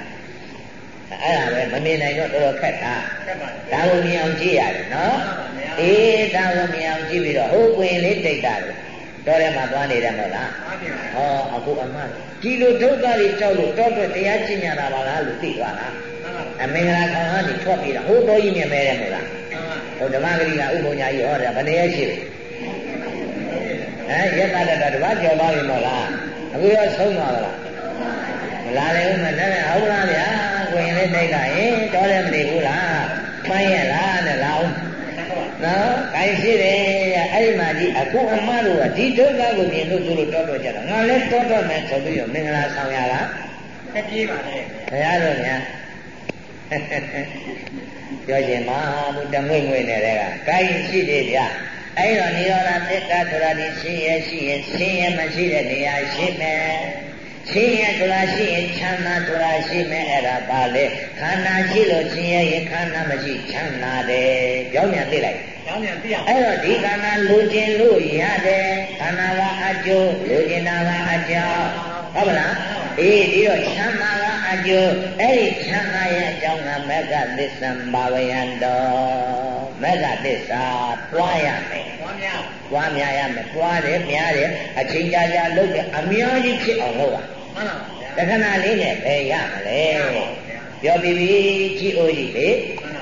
အဲ့ဒါပဲမမြင်နိုင်တော့တော်တော်ခက်တာဒါကိုမြင်အောင်ကြည့်ရတယ်နော်အေးဒါကိုမြင်အောင်ကြည့်ပြီးတော့ဟိုကွင်လေးတိတ်တာလို့တော်ထဲမှာသွားနေတယ်မဟုတ်လားဟောအခုအမှန် ဒီလိုဒုက္ခတွေကြောက်လို့တောအတွက်တရားကျင့်ကြတာပါလားလို့သိသွားတာအမင်္ဂလာခေါင်းကနေထွက်ပြီးတော့ဟိုတော်ကြီးမြင်မဲတယ်မဟုတ်လားဟိုဓမ္မဂရိကဥပုံညာကြီးဟောတယ်ဘယ်နည်းရှိလဲဟမ်ရက်တာတက်တာတပတ်ကျော်သွားပြီမဟုတ်လားအခုရောဆုံးသွားလားမလာလေဦးမနဲ့ဟုတ်လားဗျာကိုရင်လေးတိုက်တာရင်တော်တယ်မနေဘူးလားမှန်းရလားနဲ့လာအောင် နော်ခိုင်းရှိတယ်အဲ့ဒီမှာကြီးအခုအမတို့ကဒီဒုက္ခကိုမြင်လို့သူတို့တောတော့ကြတာငါလည်းတောတော့မယ်ဆိုပြီးတော့မင်္ဂလာဆောင်ရလားတပြေးပါလေဘုရားတော်များပြောရှင်မဘုတငွေ့ငွေ့နေတဲ့ကကိုင်းရှိတယ်ဗျအဲ့တော့နိရောဓသစ္စာဆိုတာဒီရှင်းရရှိရင်ရှင်းရမရှိတဲ့နေရာရှိမယ် ရှင်းရဆိုတာရှိရင်ချမ်းသာဆိုတာရှိမယ်အဲ့ဒါပါလေခန္ဓာရှိလို့ရှင်းရရင်ခန္ဓာမရှိချမ်းသာတယ်ပြောင်းပြန်သိလိုက်ပြောင်းပြန်သိအောင်အဲ့တော့ဒီခန္ဓာလူကျင်လို့ရတယ်ခန္ဓာကအကျိုးလူကျင်တာကအကြောင်းဟုတ်ပါလားအေးဒီတော့ချမ်းသာကအကျိုးအဲ့ဒီချမ်းသာရဲ့အကြောင်းကမက္ကသစ္စာဘာဝယံတော်မက္ကသစ္စာပွားရမယ်ပွားများပွားများရမယ်ပွားတယ်များတယ်အချိန်ကြာကြာလုပ်တယ်အများကြီးဖြစ်အောင်လုပ်ပါမှန်ပါဗျာ တခဏလေးနဲ့ပဲရမလဲပြောပြီးပြီကြည်အိုကြီးလေ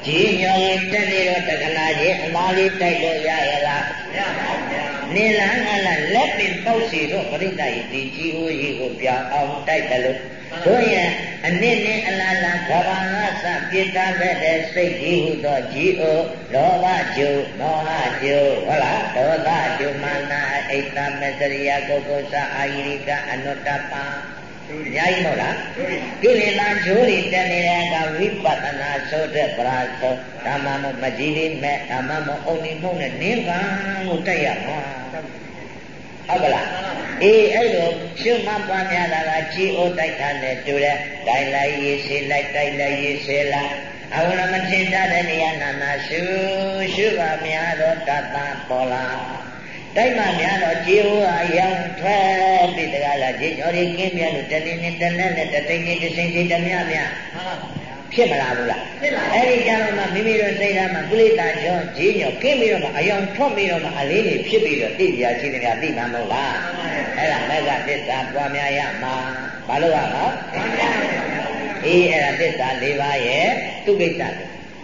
ကြီးညောင်တက်နေတော့တခဏချင်းအမားလေးတိုက်လို့ရရလားရပါဗျာနေလန်းကလည်းလက်ပင်ပေါက်စီတော့ပရိသတ်ဤဒီကြီးအိုကြီးကိုပြအောင်တိုက်တယ်လို့တို့ရဲ့အနစ်နဲ့အလားလားကဘာငါစပြစ်တာမဲ့တဲ့စိတ်ကြီးဟုသောကြီးအိုလောဘကျုမောဟကျုဟုတ်လားဒေါသကျုမာနအိတ်သမစရိယကုက္ကုသအာယိရိကအနုတ္တပံ အများကြီးမဟုတ်လားကိလေသာကျိုးတွေတက်နေတဲ့အခါဝိပဿနာဆိုတဲ့ပရာသောဓမ္မမမကြီးလေးမဲ့ဓမ္မမအုံနေမှုနဲ့နိဗ္ဗာန်ကိုတက်ရမှာဟုတ်ကလားအေးအဲ့လိုရှုမှတ်ပွားများတာကကြည်အိုတိုက်တာနဲ့တူတဲ့ဒိုင်လိုက်ရေးစေလိုက်တိုက်လိုက်ရေးစေလိုက်အဝရမထင်တဲ့နေရာနာနာရှုရှုပါများတော့တတ်တာပေါ်လာ တိုက်မှများတော့ခြေဟိုအယောင်ထွက်ပြီးတကားလားခြေကျော်ရီကင်းပြလို့တနေ့နေ့တနေ့နဲ့တသိန်းကြီးတစ်စိမ့်ကြီးတများများဖြစ်မလားဘူးလားဖြစ်ပါအဲ့ဒီကြတော့မှမိမိတို့စိတ်ထဲမှာကုလိတာကျော်ခြေညောကင်းပြီးတော့မှအယောင်ထွက်ပြီးတော့မှအလေးတွေဖြစ်ပြီးတော့သိပြရှိတယ်များသိမှာမဟုတ်လားအဲ့ဒါမဲ့ကသစ္စာပွားများရမှာဘာလို့ရမှာအေးအဲ့ဒါသစ္စာ၄ပါးရဲ့သူကိစ္စ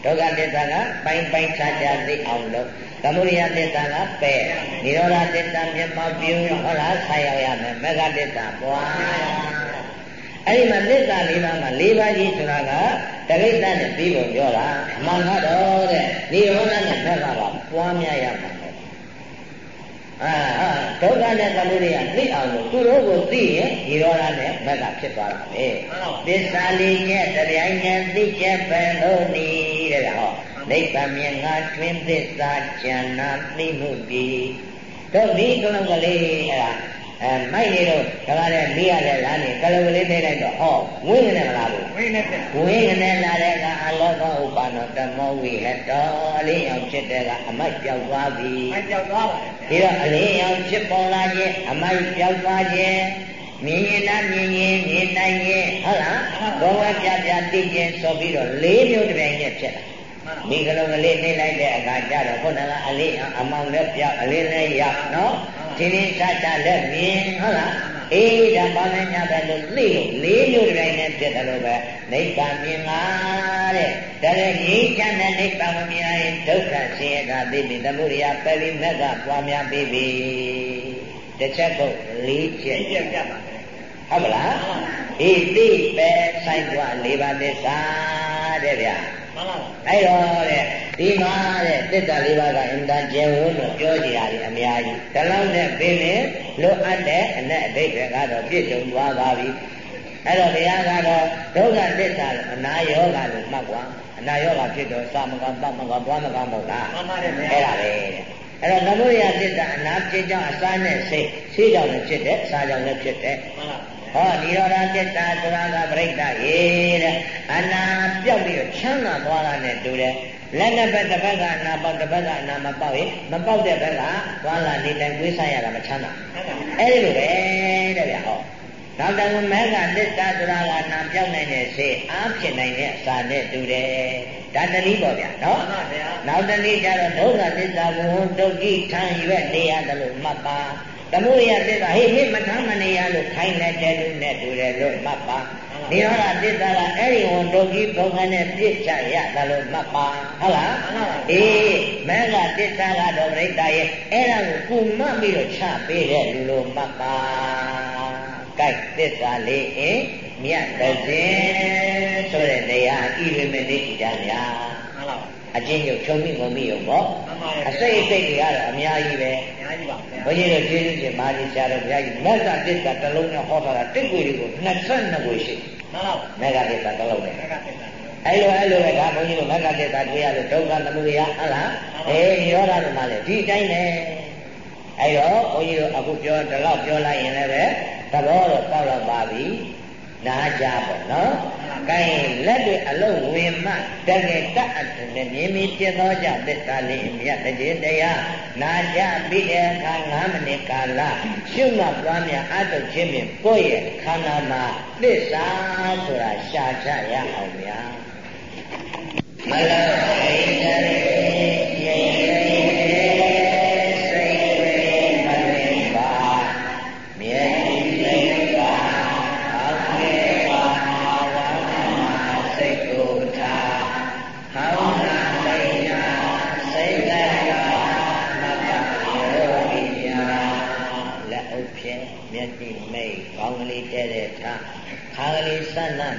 ဒုက္ခသစ္စာကပိုင်းပိုင်းခြားခြားသိအောင်လို့ သမုဒိယသစ္စာကပဲနိရောဓသစ္စာမျက်မှောက်ပြုဟုတ်လားဆက်ရောက်ရမယ်မေဃသစ္စာပွားအဲ့ဒီမှာသစ္စာ၄ပါးမှာ၄ပါးကြီးဆိုတာကတရိစ္ဆာနဲ့ပြီးပုံပြောတာအမှန်ကတော့တဲ့နိရောဓနဲ့မေဃကပွားများရမှာအာဟာဒုက္ခနဲ့သမုဒိယသိအောင်လို့သူတို့ကိုသိရင်ဒီရောဓနဲ့မက်ကဖြစ်သွားတာပဲသစ္စာလေးချက်တရားဉာဏ်သိချက်ပဲလို့နေတဲ့ဟော နိဗ္ဗာန်မြင်ငါတွင်သစ္စာဉာဏ်နာသိမှုပြီတို့ဒီကလုံးကလေးအဲ့ဒါအဲမိုက်နေတော့ဒါကလည်းမိရတဲ့လားနေကလုံးကလေးထိလိုက်တော့ဟောဝင်းနေမလားဘူးဝင်းနေတယ်ဝင်းနေလာတဲ့ကအလောကဥပါနောတမောဝိဟတောအလေးအောင်ဖြစ်တဲ့ကအမိုက်ပြောက်သွားပြီအမိုက်ပြောက်သွားပါဒီတော့အလေးအောင်ဖြစ်ပေါ်လာခြင်းအမိုက်ပြောက်သွားခြင်းမြင်ရင်လားမြင်ရင်မြင်နိုင်ရင်ဟုတ်လားဘောဝပြပြသိခြင်းဆိုပြီးတော့၄မျိုးတစ်ပြိုင်တည်းဖြစ်တာ မိကလုံးကလေးနှိမ့်လိုက်တဲ့အခါကျတော့ခုနကအလေးအမောင်လည်းပြောက်အလေးလည်းရောက်နော်ဒီနေ့ချာချာလက်မြင်ဟုတ်လားအေးဒါပါမယ်ညာပဲလို့သိလို့လေးမျိုးတိုင်းနဲ့ဖြစ်တယ်လို့ပဲနိဗ္ဗာန်မြင်လာတဲ့ဒါလည်းငြိမ်းချမ်းတဲ့နိဗ္ဗာန်မမြင်ရင်ဒုက္ခဆင်းရဲတာသိပြီသမုဒိယပယ်ပြီးမက်ကပွားများပြီးပြီတစ်ချက်ကို၄ချက်ပြတ်ပြတ်ပါဟုတ်ပါလားအေးသိပဲဆိုင်ကွာ၄ပါးသစ္စာတဲ့ဗျာ မှန်ပါပါအဲ့တော့တဲ့ဒီမှာတဲ့သစ္စာလေးပါးကအင်တန်ကျယ်ဝန်းလို့ပြောကြရတယ်အများကြီးဒါလောက်နဲ့ပင်လေလွတ်အပ်တဲ့အနဲ့အတိတ်ကတော့ပြည့်စုံသွားပါပြီအဲ့တော့ဘုရားကတော့ဒုက္ခသစ္စာအနာယောဂလို့မှတ်ကွာအနာယောဂဖြစ်တော့သာမကတမကဘွားမကမဟုတ်လားမှန်ပါတယ်ဗျာအဲ့ဒါပဲအဲ့တော့သမုဒယသစ္စာအနာဖြစ်ကြောင်းအစာနဲ့စိတ်ရှိကြောင်းလည်းဖြစ်တယ်အစာကြောင့်လည်းဖြစ်တယ်မှန်ပါ ဟောနိရောဓသစ္စာဆိုတာကပြိဋ္ဌာရေတဲ့အနာပြောက်ပြီးတော့ချမ်းသာသွားတာနဲ့တူတယ်လက်နှစ်ဘက်တစ်ဘက်ကအနာပေါက်တစ်ဘက်ကအနာမပေါက်ရင်မပေါက်တဲ့ဘက်ကသွားလာနေတိုင်းကိုးဆိုင်ရတာမချမ်းသာအဲ့ဒီလိုပဲတဲ့ဗျာဟောနောက်တန်မဲကသစ္စာဆိုတာကနာပြောက်နိုင်တဲ့စေအားဖြစ်နိုင်တဲ့အစာနဲ့တူတယ်ဒါတနည်းပေါ့ဗျာနော်နောက်တနည်းကျတော့ဒုက္ခသစ္စာဘုံဒုက္ခိထံရွက်နေရတယ်လို့မှတ်ပါ သမုဒယသစ္စာဟေ့ဟိမထမနေရလို့ခိုင်းတဲ့တဲလူနဲ့တူတယ်လို့မှတ်ပါနိရောဓသစ္စာကအဲ့ဒီဝန်ဒုက္ခိဘုံကနဲ့ပြစ်ချရတယ်လို့မှတ်ပါဟုတ်လားအေးမဲကသစ္စာကတော့ပြိတ္တာရဲ့အဲ့ဒါကိုကုမှတ်ပြီးတော့ချပေးတဲ့လူလို့မှတ်ပါကြိုက်သစ္စာလေးအင်းမြတ်တဲ့ခြင်းဆိုတဲ့တရားဤရမဏိကြများဟုတ်လားအချင်းချုပ်ချုံမိငုံမိရောပေါ့အစိတ်အစိတ်တွေကတော့အများကြီးပဲအများကြီးပါ ဘုန်းကြီးတို့ကျေးဇူးရှင်မာရီရှားတော်ဘုရားကြီးမက်ကတစ္ဆာတစ်လုံးနဲ့ဟောထားတာတစ်ခွေတွေကို22ခွေရှိမှန်ပါမက်ကတစ္ဆာတစ်လုံးနဲ့မက်ကတစ္ဆာအဲ့လိုအဲ့လိုပဲဒါဘုန်းကြီးတို့မက်ကတစ္ဆာတွေ့ရလို့ဒုက္ခသမုဒယဟုတ်လားအေးရောဓဓမ္မလည်းဒီတိုင်းပဲအဲ့တော့ဘုန်းကြီးတို့အခုပြောဒီလောက်ပြောလိုက်ရင်လည်းပဲသဘောတော့ပေါက်တော့ပါပြီနားကြပေါ့နော်။ ကိုင်းလက်တွေအလုံးဝင်မှတကယ်တတ်အပ်တဲ့မြင်မြင်ပြသောကြသစ္စာလေးမြတ်တည်းတရားနာကြပြီးတဲ့အခါ9မိနစ်ကာလရှုမှတ်ပွားများအထုတ်ခြင်းဖြင့်ကိုယ့်ရဲ့ခန္ဓာမှာသစ္စာဆိုတာရှာချရအောင်များမလော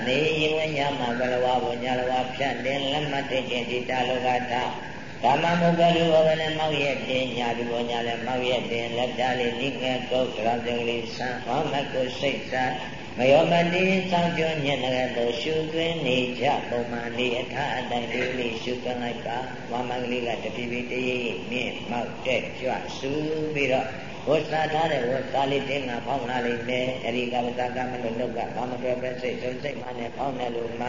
နနေရင်ဝညာမှာဘလဝဝညာလဝဖြတ်တယ်လက်မထိတ်ခြင်းဒီတာလောကတာဓမ္မမုပ္ပလူဝကလည်းမောက်ရဲ့တင်ညာဒီဘောညာလည်းမောက်ရဲ့တင်လက်တာလေးဒီငယ်ကောကရာဇင်လေးဆံဟောမကုစိတ်သာမယောမတိစောင့်ကြညက်လည်းတို့ရှုသွင်းနေကြပုံမှန်လေးအထအတိုင်းလေးလေးရှုသွင်းလိုက်ပါဝါမင်္ဂလိကတပိပိတရေမြင့်မောက်တဲ့ကြွဆူပြီးတော့ ဝတ်စားထားတဲ့ဝတ်စားလေးတင်းကဖောင်းလာလိမ့်မယ်အဲဒီကဝတ္တကမလို့လောက်ကဘာမပြောပဲစိတ်ဆုံးစိတ်မှနဲ့ဖောင်းတယ်လို့မှ